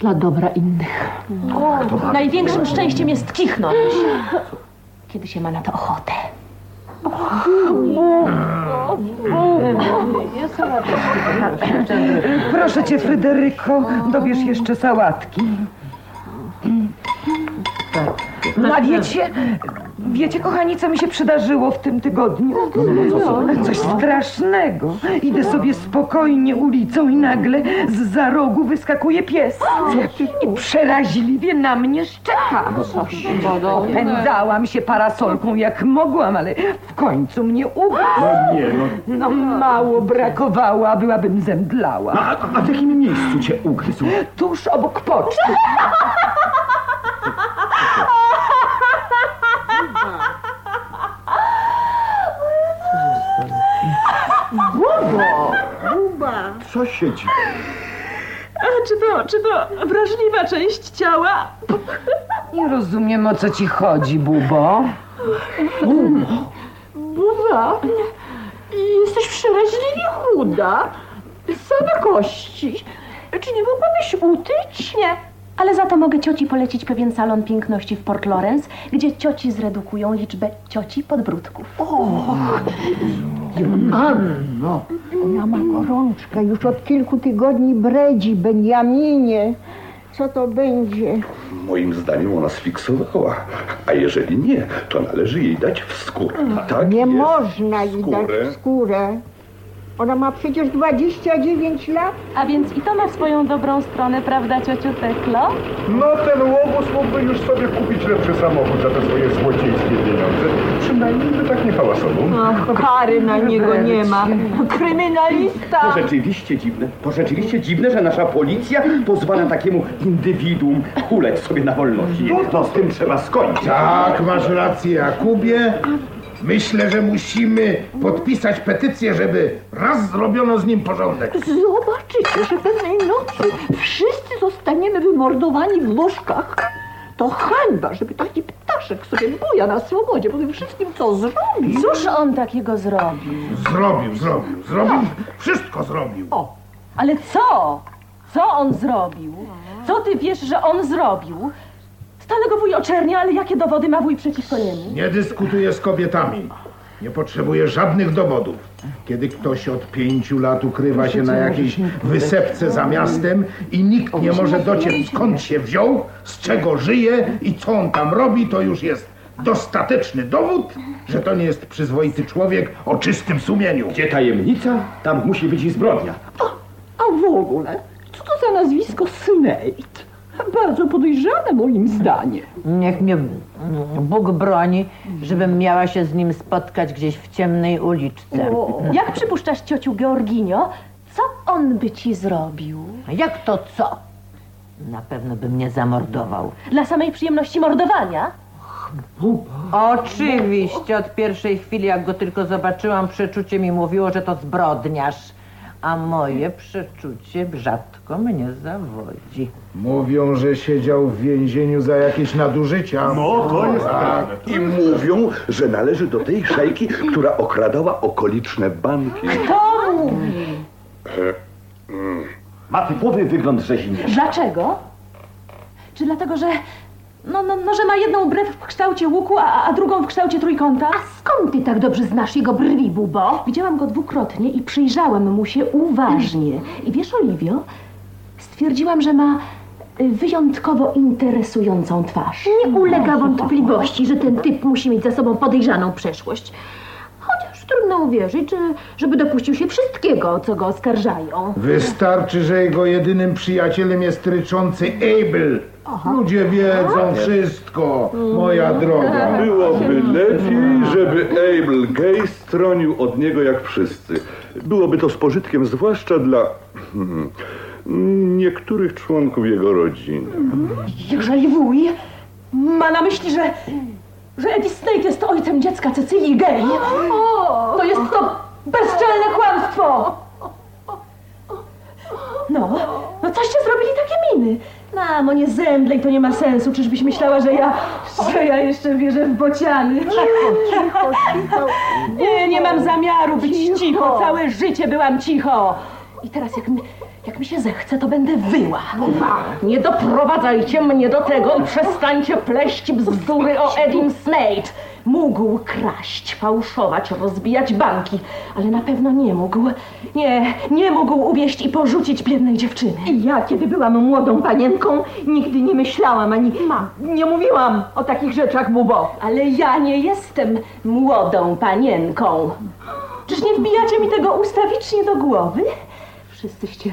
dla dobra innych. O, największym szczęściem jest kichnąć. Kiedy się ma na to ochotę. Proszę cię, Fryderyko, dobierz jeszcze sałatki. Tak. No a wiecie, wiecie kochani, co mi się przydarzyło w tym tygodniu? Coś strasznego. Idę sobie spokojnie ulicą i nagle z za rogu wyskakuje pies. I przeraźliwie na mnie szczeka. Opędzałam się parasolką jak mogłam, ale w końcu mnie ugryzł. No no. No mało brakowało, a byłabym zemdlała. A, a w jakim miejscu cię ugryzł? Tuż obok poczty. Co się dzieje? A czy to, czy to wrażliwa część ciała? Nie rozumiem, o co ci chodzi, Bubo. Buwa, jesteś przeraźliwie chuda. Same kości. Czy nie mogłabyś utyć? Nie, ale za to mogę cioci polecić pewien salon piękności w Port Lawrence, gdzie cioci zredukują liczbę cioci podbródków. Anno, ona ma gorączkę, już od kilku tygodni bredzi, Benjaminie. Co to będzie? Moim zdaniem ona sfiksowała. A jeżeli nie, to należy jej dać w skórę. Tak Nie jest. można jej dać Skórę. w skórę. Ona ma przecież 29 lat. A więc i to ma swoją dobrą stronę, prawda, ciociu Teklo? No ten łobuz mógłby już sobie kupić lepszy samochód za te swoje złocieńskie pieniądze. Przynajmniej by tak nie hałasował. Ach, kary na niego nie ma. Kryminalista! To rzeczywiście dziwne. To rzeczywiście dziwne, że nasza policja pozwala takiemu indywiduum huleć sobie na wolności. No z tym trzeba skończyć. Tak, masz rację, Jakubie. Myślę, że musimy podpisać petycję, żeby raz zrobiono z nim porządek. Zobaczycie, że pewnej nocy wszyscy zostaniemy wymordowani w łóżkach. To hańba, żeby taki ptaszek sobie buja na swobodzie po tym wszystkim, co zrobił. Cóż on takiego zrobił? Zrobił, zrobił, zrobił, wszystko zrobił. Ale co? Co on zrobił? Co ty wiesz, że on zrobił? Stale go wuj oczernia, ale jakie dowody ma wuj przeciwko niemu? Nie dyskutuję z kobietami. Nie potrzebuję żadnych dowodów. Kiedy ktoś od pięciu lat ukrywa się na jakiejś wysepce za miastem i nikt nie może dociec skąd się wziął, z czego żyje i co on tam robi, to już jest dostateczny dowód, że to nie jest przyzwoity człowiek o czystym sumieniu. Gdzie tajemnica, tam musi być i zbrodnia. A w ogóle, co to za nazwisko Snake? Bardzo podejrzane moim zdaniem. Niech mnie Bóg broni, żebym miała się z nim spotkać gdzieś w ciemnej uliczce. Jak przypuszczasz, ciociu Georginio, co on by ci zrobił? Jak to co? Na pewno by mnie zamordował. Dla samej przyjemności mordowania? Oczywiście, od pierwszej chwili, jak go tylko zobaczyłam, przeczucie mi mówiło, że to zbrodniarz. A moje przeczucie rzadko mnie zawodzi. Mówią, że siedział w więzieniu za jakieś nadużycia. No, to jest Tak. prawda. I mówią, że należy do tej szejki, która okradała okoliczne banki. Kto mówi? E, mm. Ma typowy wygląd rzeźnika. Dlaczego? Czy dlatego, że... No, no, no, że ma jedną brew w kształcie łuku, a, a drugą w kształcie trójkąta? A skąd ty tak dobrze znasz jego brwi, Bubo? Widziałam go dwukrotnie i przyjrzałam mu się uważnie. I wiesz, Oliwio, stwierdziłam, że ma y, wyjątkowo interesującą twarz. Nie ulega wątpliwości, że ten typ musi mieć za sobą podejrzaną przeszłość. Chociaż trudno uwierzyć, że, żeby dopuścił się wszystkiego, co go oskarżają. Wystarczy, że jego jedynym przyjacielem jest ryczący Abel. Ludzie wiedzą wszystko, moja droga. Byłoby lepiej, żeby Abel Gay stronił od niego jak wszyscy. Byłoby to z pożytkiem zwłaszcza dla hmm, niektórych członków jego rodziny. Jeżeli wuj ma na myśli, że, że Eddie Snake jest ojcem dziecka Cecylii Gay, to jest to bezczelne kłamstwo! No, no coście zrobili takie miny. Mamo, nie zemdlej, to nie ma sensu. Czyżbyś myślała, że ja, że ja jeszcze wierzę w bociany? Cicho, cicho, cicho. Nie, nie mam zamiaru być cicho. Całe życie byłam cicho. I teraz jak mi, jak mi się zechce, to będę wyła. Nie doprowadzajcie mnie do tego i przestańcie pleść bzdury o Edim Snade. Mógł kraść, fałszować, rozbijać banki, ale na pewno nie mógł. Nie, nie mógł uwieść i porzucić biednej dziewczyny. I ja, kiedy byłam młodą panienką, nigdy nie myślałam ani nie mówiłam o takich rzeczach, Bubo. Ale ja nie jestem młodą panienką. Czyż nie wbijacie mi tego ustawicznie do głowy? Wszyscyście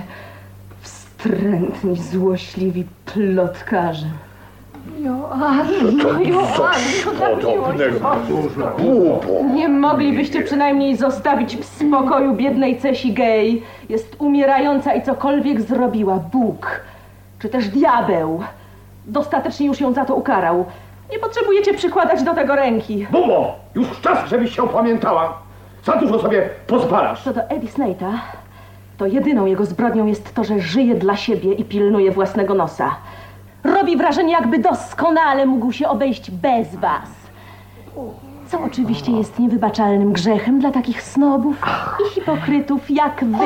wstrętni, złośliwi plotkarze. Co- Joanno, coś podobnego. Głupo. Nie moglibyście przynajmniej zostawić w spokoju biednej Cesi Gay. Jest umierająca i cokolwiek zrobiła Bóg, czy też diabeł. Dostatecznie już ją za to ukarał. Nie potrzebujecie przykładać do tego ręki. Bubo, już czas, żebyś się opamiętała. Za dużo sobie pozwalasz. Co do Eddie Snate'a, to jedyną jego zbrodnią jest to, że żyje dla siebie i pilnuje własnego nosa. Robi wrażenie, jakby doskonale mógł się obejść bez was. Co oczywiście jest niewybaczalnym grzechem dla takich snobów i hipokrytów jak wy.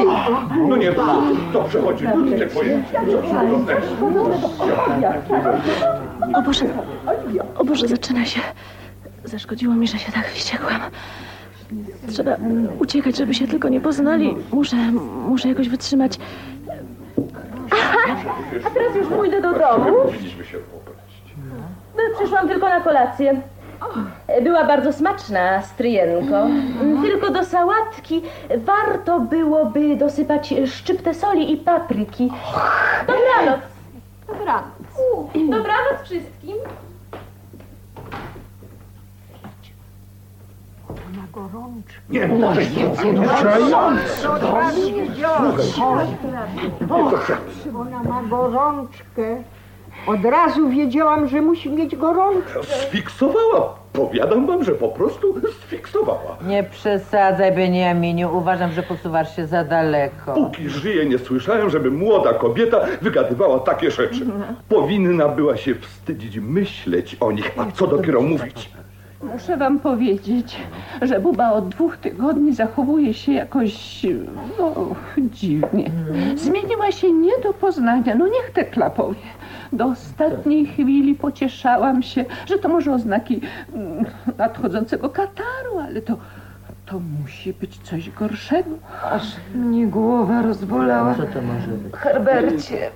No nie, to, to przechodzi ludzkie pojęcie. O Boże, o Boże, zaczyna się. Zaszkodziło mi, że się tak wściekłam. Trzeba uciekać, żeby się tylko nie poznali. Muszę, muszę jakoś wytrzymać. A teraz już pójdę do domu. Przyszłam tylko na kolację. Była bardzo smaczna, stryjenko. Tylko do sałatki warto byłoby dosypać szczyptę soli i papryki. Dobranoc. Dobranoc. Dobranoc wszystkim. Nie, no, to jest wzruszające. Ona ma gorączkę. Od razu wiedziałam, że musi mieć gorączkę. Sfiksowała. Powiadam wam, że po prostu sfiksowała. Nie przesadzaj, Beniaminiu. Uważam, że posuwasz się za daleko. Póki żyję, nie słyszałem, żeby młoda kobieta wygadywała takie rzeczy. Powinna była się wstydzić myśleć o nich, a co dopiero mówić. Muszę wam powiedzieć, że Buba od dwóch tygodni zachowuje się jakoś, no, dziwnie. Zmieniła się nie do poznania, no niech Tekla powie. Do ostatniej chwili pocieszałam się, że to może oznaki mm, nadchodzącego kataru, ale to, to musi być coś gorszego. Aż mnie głowa rozbolała. Co to może być? Herbercie,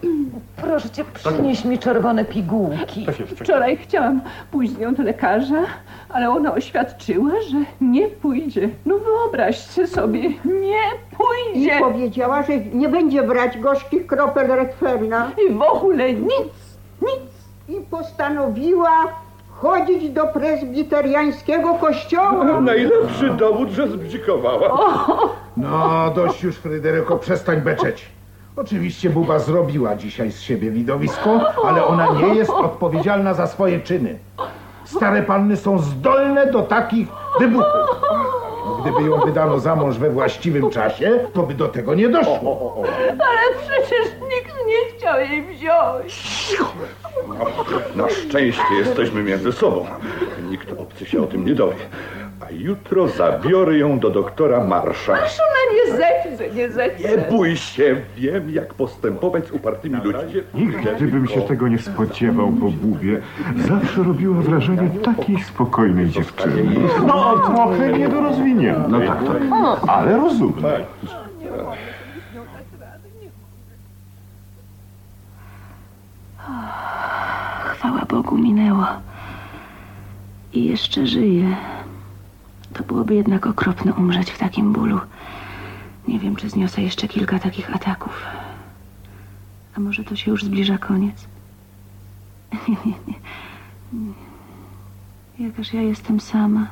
proszę cię, przynieś mi czerwone pigułki. Wczoraj chciałam pójść z nią do lekarza, ale ona oświadczyła, że nie pójdzie. No wyobraźcie sobie, nie I pójdzie. powiedziała, że nie będzie brać gorzkich kropel Redferna. I w ogóle nic, nic. I postanowiła chodzić do prezbiteriańskiego kościoła. Najlepszy dowód, że zbzikowała. No, dość już, Fryderyko, przestań beczeć. Oczywiście Buba zrobiła dzisiaj z siebie widowisko, ale ona nie jest odpowiedzialna za swoje czyny. Stare panny są zdolne do takich wybuchów. No, Gdyby ją wydano za mąż we właściwym czasie, to by do tego nie doszło. Ale przecież nikt nie chciał jej wziąć. Na szczęście jesteśmy między sobą. Nikt obcy się o tym nie dowie. A jutro zabiorę ją do doktora Marsza. Aż ona nie zechce, nie zechce. Nie bój się, wiem jak postępować z upartymi ludźmi. Nigdy bym się tego nie spodziewał po Bubie. Zawsze robiła wrażenie takiej spokojnej dziewczyny. No, trochę niedorozwiniętej. No tak, tak. Ale rozumnej. Chwała Bogu, minęło. I jeszcze żyję. To byłoby jednak okropne umrzeć w takim bólu. Nie wiem, czy zniosę jeszcze kilka takich ataków. A może to się już zbliża koniec? Nie, nie, nie. nie. Jakaż ja jestem sama.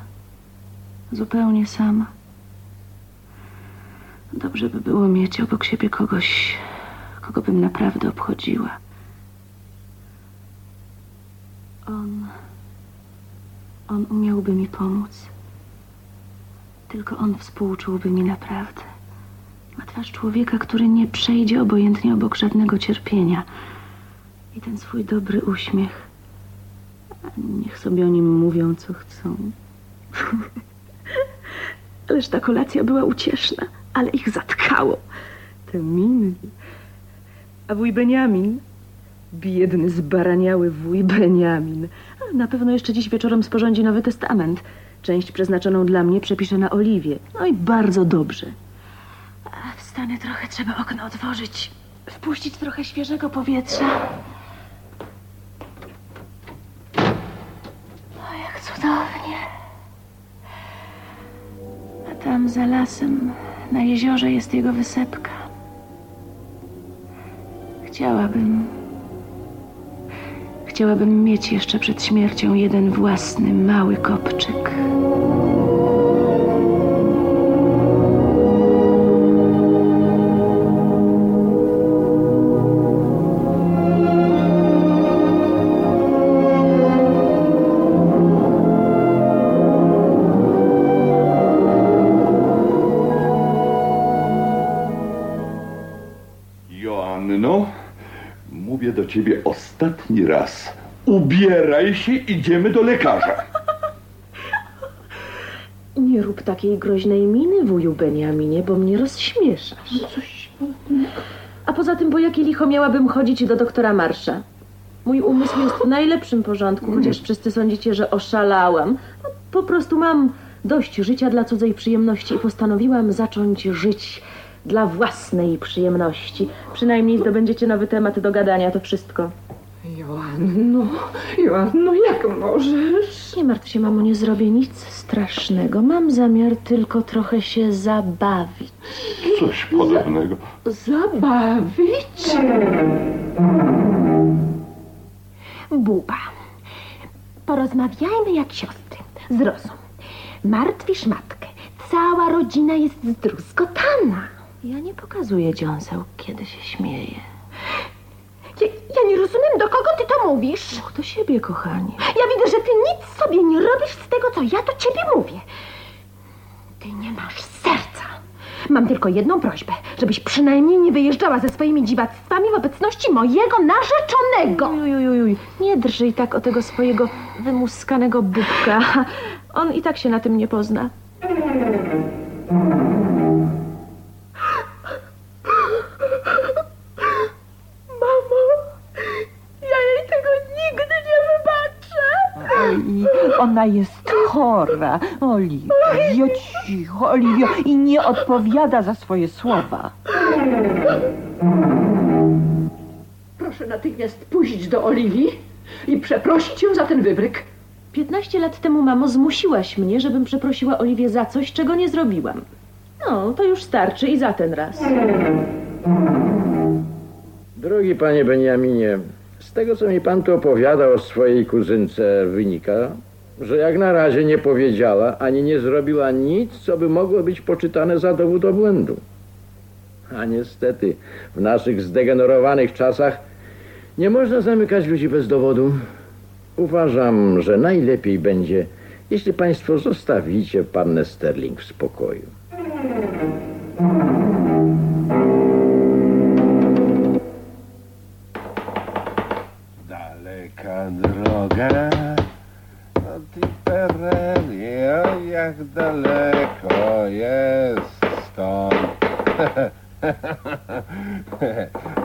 Zupełnie sama. Dobrze by było mieć obok siebie kogoś, kogo bym naprawdę obchodziła. On. On umiałby mi pomóc. Tylko on współczułby mi naprawdę. Ma twarz człowieka, który nie przejdzie obojętnie obok żadnego cierpienia. I ten swój dobry uśmiech. Niech sobie o nim mówią, co chcą. Ależ ta kolacja była ucieszna, ale ich zatkało. Te miny. A wuj Beniamin? Biedny, zbaraniały wuj Beniamin. A na pewno jeszcze dziś wieczorem sporządzi Nowy Testament. Część przeznaczoną dla mnie przepisze na Oliwię. No i bardzo dobrze. A wstanę trochę, trzeba okno otworzyć. Wpuścić trochę świeżego powietrza. O, jak cudownie. A tam za lasem, na jeziorze jest jego wysepka. Chciałabym. Chciałabym mieć jeszcze przed śmiercią jeden własny mały kopczyk. Ciebie ostatni raz. Ubieraj się, idziemy do lekarza. Nie rób takiej groźnej miny, wuju Beniaminie, bo mnie rozśmieszasz. A poza tym, po jakie licho miałabym chodzić do doktora Marsza? Mój umysł jest w najlepszym porządku, chociaż wszyscy sądzicie, że oszalałam. No, Po prostu mam dość życia dla cudzej przyjemności i postanowiłam zacząć żyć dla własnej przyjemności. Przynajmniej zdobędziecie nowy temat do gadania, to wszystko. Joanno, Joanno, jak możesz? Nie martw się, mamo, nie zrobię nic strasznego. Mam zamiar tylko trochę się zabawić. Coś podobnego. Zabawić? Buba, porozmawiajmy jak siostry. Zrozum. Martwisz matkę. Cała rodzina jest zdruzgotana. Ja nie pokazuję dziąseł, kiedy się śmieję. Ja, ja nie rozumiem, do kogo ty to mówisz. Och, do siebie, kochanie. Ja widzę, że ty nic sobie nie robisz z tego, co ja do ciebie mówię. Ty nie masz serca. Mam tylko jedną prośbę, żebyś przynajmniej nie wyjeżdżała ze swoimi dziwactwami w obecności mojego narzeczonego. Uj, uj, uj, uj. Nie drżyj tak o tego swojego wymuskanego bubka. On i tak się na tym nie pozna. Mamo, ja jej tego nigdy nie wybaczę. Oj, ona jest chora. Oliwio, cicho, Oliwio, i nie odpowiada za swoje słowa. Proszę natychmiast pójść do Oliwii i przeprosić ją za ten wybryk. 15 lat temu, mamo, zmusiłaś mnie, żebym przeprosiła Oliwię za coś, czego nie zrobiłam. No, to już starczy i za ten raz. Drogi panie Beniaminie, z tego co mi pan tu opowiadał o swojej kuzynce wynika, że jak na razie nie powiedziała ani nie zrobiła nic, co by mogło być poczytane za dowód obłędu. A niestety w naszych zdegenerowanych czasach nie można zamykać ludzi bez dowodu. Uważam, że najlepiej będzie, jeśli państwo zostawicie pannę Sterling w spokoju. Droga od Imperii, o jak daleko jest stąd.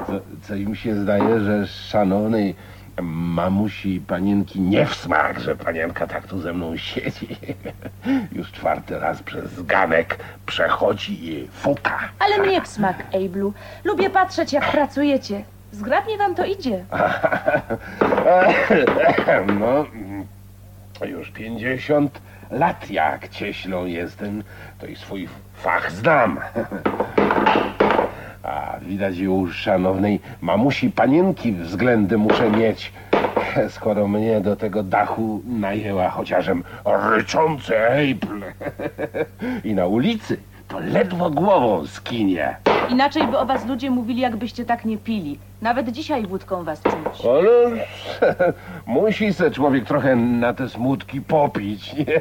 Co, co im się zdaje, że szanownej mamusi panienki nie w smak, że panienka tak tu ze mną siedzi. Już czwarty raz przez ganek przechodzi i fuka. Ale mnie w smak, Ablu. Lubię patrzeć, jak pracujecie. Zgrabnie wam to idzie. No, już pięćdziesiąt lat jak cieślą jestem, to i swój fach znam. A widać u szanownej mamusi panienki względy muszę mieć, skoro mnie do tego dachu najęła chociażem ryczący April. I na ulicy to ledwo głową skinie. Inaczej by o was ludzie mówili, jakbyście tak nie pili. Nawet dzisiaj wódką was czuć. Ale musi se człowiek trochę na te smutki popić, nie?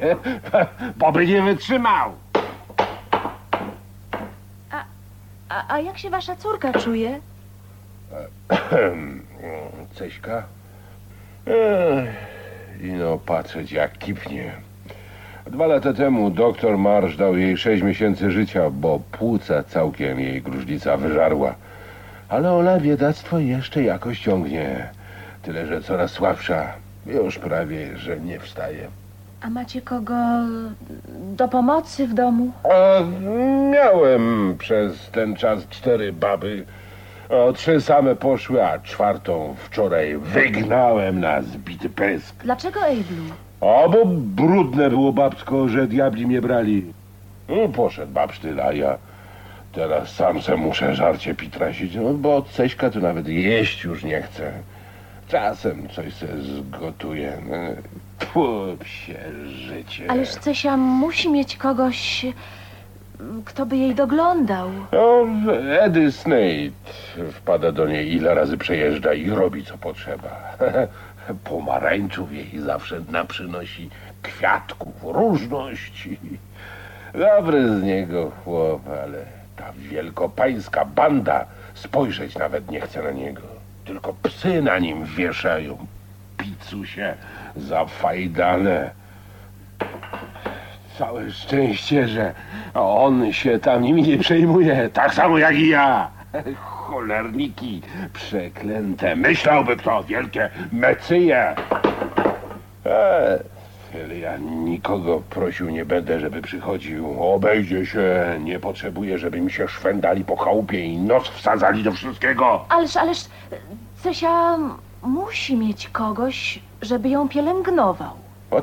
Bo by nie wytrzymał. A, a jak się wasza córka czuje? Ceśka? Ech, I no patrzeć jak kipnie. Dwa lata temu doktor Marsz dał jej sześć miesięcy życia, bo płuca całkiem jej gruźlica wyżarła. Ale ona biedactwo jeszcze jakoś ciągnie. Tyle, że coraz słabsza. Już prawie, że nie wstaje. A macie kogo do pomocy w domu? A miałem przez ten czas cztery baby. O, trzy same poszły, a czwartą wczoraj wygnałem na zbity pysk. Dlaczego Ablu? O, bo brudne było babsko, że diabli mnie brali. No, poszedł babsztyl, a ja teraz sam se muszę żarcie pitrasić, no bo od Ceśka to nawet jeść już nie chcę. Czasem coś se zgotuję. No, Tfu, psie życie. Ależ Cesia musi mieć kogoś, kto by jej doglądał. No, Edy Snate wpada do niej ile razy przejeżdża i robi co potrzeba. Pomarańczów jej zawsze naprzynosi, kwiatków, różności. Dobry z niego chłop, ale ta wielkopańska banda spojrzeć nawet nie chce na niego. Tylko psy na nim wieszają. Picusie zafajdane. Całe szczęście, że on się tam nimi nie przejmuje, tak samo jak i ja. Cholerniki przeklęte. Myślałby kto, wielkie mecyje. E, ale ja nikogo prosił nie będę, żeby przychodził. Obejdzie się, nie potrzebuję, żeby mi się szwendali po chałupie i nos wsadzali do wszystkiego. Ależ, ależ Cesia musi mieć kogoś, żeby ją pielęgnował. O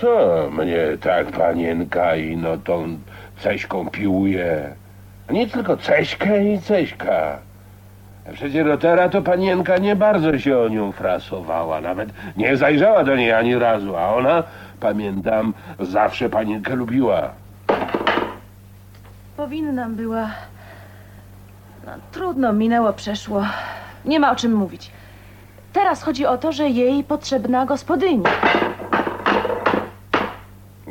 co mnie tak panienka i no tą ceśką piłuje? Nie tylko ceśkę i ceśka. Przecież do teraz to panienka nie bardzo się o nią frasowała. Nawet nie zajrzała do niej ani razu, a ona, pamiętam, zawsze panienkę lubiła. Powinnam była. No, trudno, minęło, przeszło. Nie ma o czym mówić. Teraz chodzi o to, że jej potrzebna gospodyni.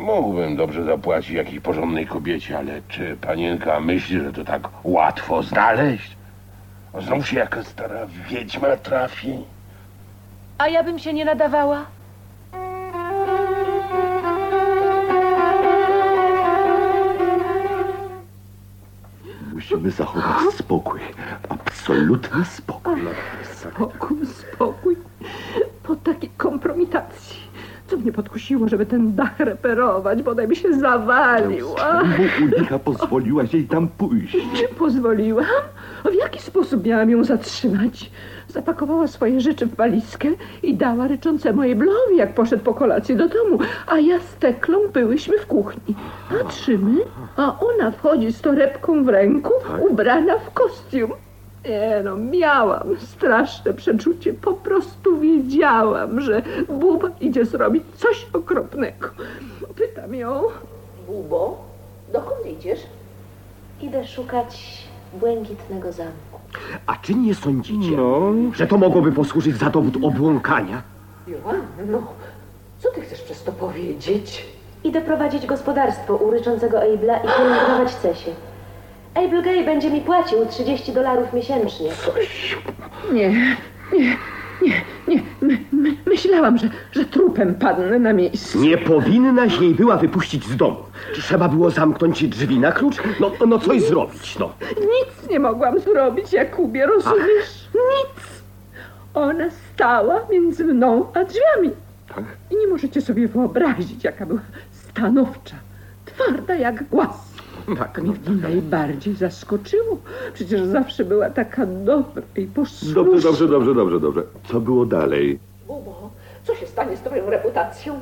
Mógłbym dobrze zapłacić jakiejś porządnej kobiecie, ale czy panienka myśli, że to tak łatwo znaleźć? A Znów się jaka stara wiedźma trafi. A ja bym się nie nadawała? Musimy zachować spokój. Absolutny spokój. Spokój, spokój. Po takiej kompromitacji. Co mnie podkusiło, żeby ten dach reperować, bodaj by się zawalił. a? Czemu Ulika pozwoliłaś jej tam pójść? Czy pozwoliłam? A w jaki sposób miałam ją zatrzymać? Zapakowała swoje rzeczy w walizkę i dała ryczącemu Able'owi, jak poszedł po kolację do domu. A ja z Teklą byłyśmy w kuchni. Patrzymy, a ona wchodzi z torebką w ręku, ubrana w kostium. Nie no, miałam straszne przeczucie. Po prostu wiedziałam, że Buba idzie zrobić coś okropnego. Pytam ją. Bubo, dokąd idziesz? Idę szukać błękitnego zamku. A czy nie sądzicie, że to mogłoby posłużyć za dowód obłąkania? Joanno, co ty chcesz przez to powiedzieć? Idę prowadzić gospodarstwo u ryczącego Abla i pielęgnować Cesię. Able Gay będzie mi płacił 30 dolarów miesięcznie. Nie, nie, nie, nie. My, my, myślałam, że, że trupem padnę na miejscu. Nie powinnaś jej była wypuścić z domu. Trzeba było zamknąć drzwi na klucz, no, no coś zrobić, no. Nic nie mogłam zrobić, Jakubie, rozumiesz? Nic. Ona stała między mną a drzwiami. I nie możecie sobie wyobrazić, jaka była stanowcza, twarda jak głaz. Tak, Mnie to najbardziej zaskoczyło. Przecież zawsze była taka dobra i posłuszna. Dobrze, dobrze, dobrze, dobrze, dobrze. Co było dalej? Bubo, co się stanie z twoją reputacją?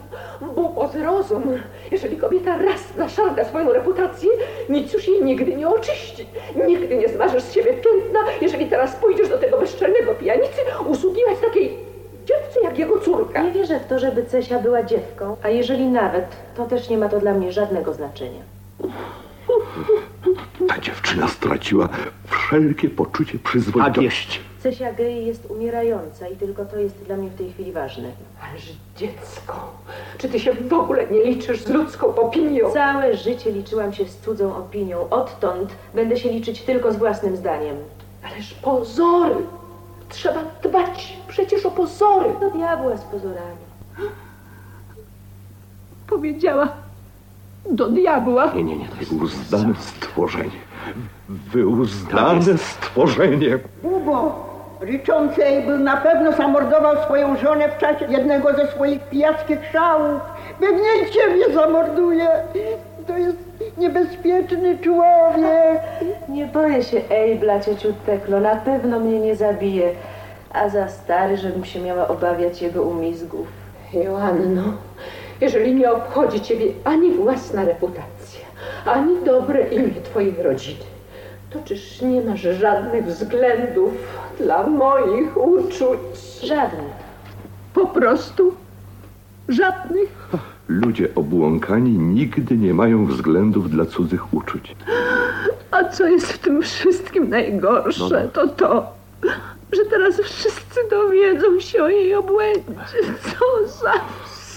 Bubo, zrozum. Jeżeli kobieta raz zaszarga swoją reputację, nic już jej nigdy nie oczyści. Nigdy nie zmarzesz z siebie piętna, jeżeli teraz pójdziesz do tego bezczelnego pijanicy usługiwać takiej dziewczę jak jego córka. Nie wierzę w to, żeby Cesia była dziewką, a jeżeli nawet, to też nie ma to dla mnie żadnego znaczenia. Ta dziewczyna straciła wszelkie poczucie przyzwoitości. Cesia Gay jest umierająca i tylko to jest dla mnie w tej chwili ważne. Ależ dziecko, czy ty się w ogóle nie liczysz z ludzką opinią? Całe życie liczyłam się z cudzą opinią. Odtąd będę się liczyć tylko z własnym zdaniem. Ależ pozory! Trzeba dbać przecież o pozory. Do diabła z pozorami. Powiedziała Do diabła. Nie, nie, nie, to jest... Wyuzdane stworzenie. Wyuzdane stworzenie. Bubo, ryczący Abel na pewno zamordował swoją żonę w czasie jednego ze swoich pijackich szałów. Pewnie ciebie zamorduje. To jest niebezpieczny człowiek. Nie boję się Ejbla, ciociu Teklo. Na pewno mnie nie zabije. A za stary, żebym się miała obawiać jego umizgów. Joanno, jeżeli nie obchodzi ciebie ani własna reputacja, ani dobre imię twojej rodziny, to czyż nie masz żadnych względów dla moich uczuć? Żadnych. Po prostu żadnych. Ludzie obłąkani nigdy nie mają względów dla cudzych uczuć. A co jest w tym wszystkim najgorsze, to to, że teraz wszyscy dowiedzą się o jej obłędzie. Co za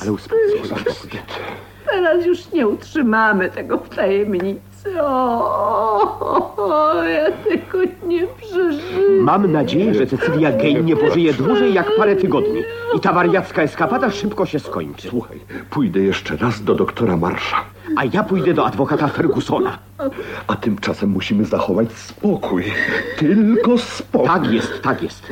Ale uspokój się. Teraz już nie utrzymamy tego w tajemnicy. O, o, ja tego nie przeżyję. Mam nadzieję, że Cecilia Gej nie pożyje dłużej jak parę tygodni i ta wariacka eskapada szybko się skończy. Słuchaj, pójdę jeszcze raz do doktora Marsza. A ja pójdę do adwokata Fergusona. A tymczasem musimy zachować spokój. Tylko spokój. Tak jest, tak jest.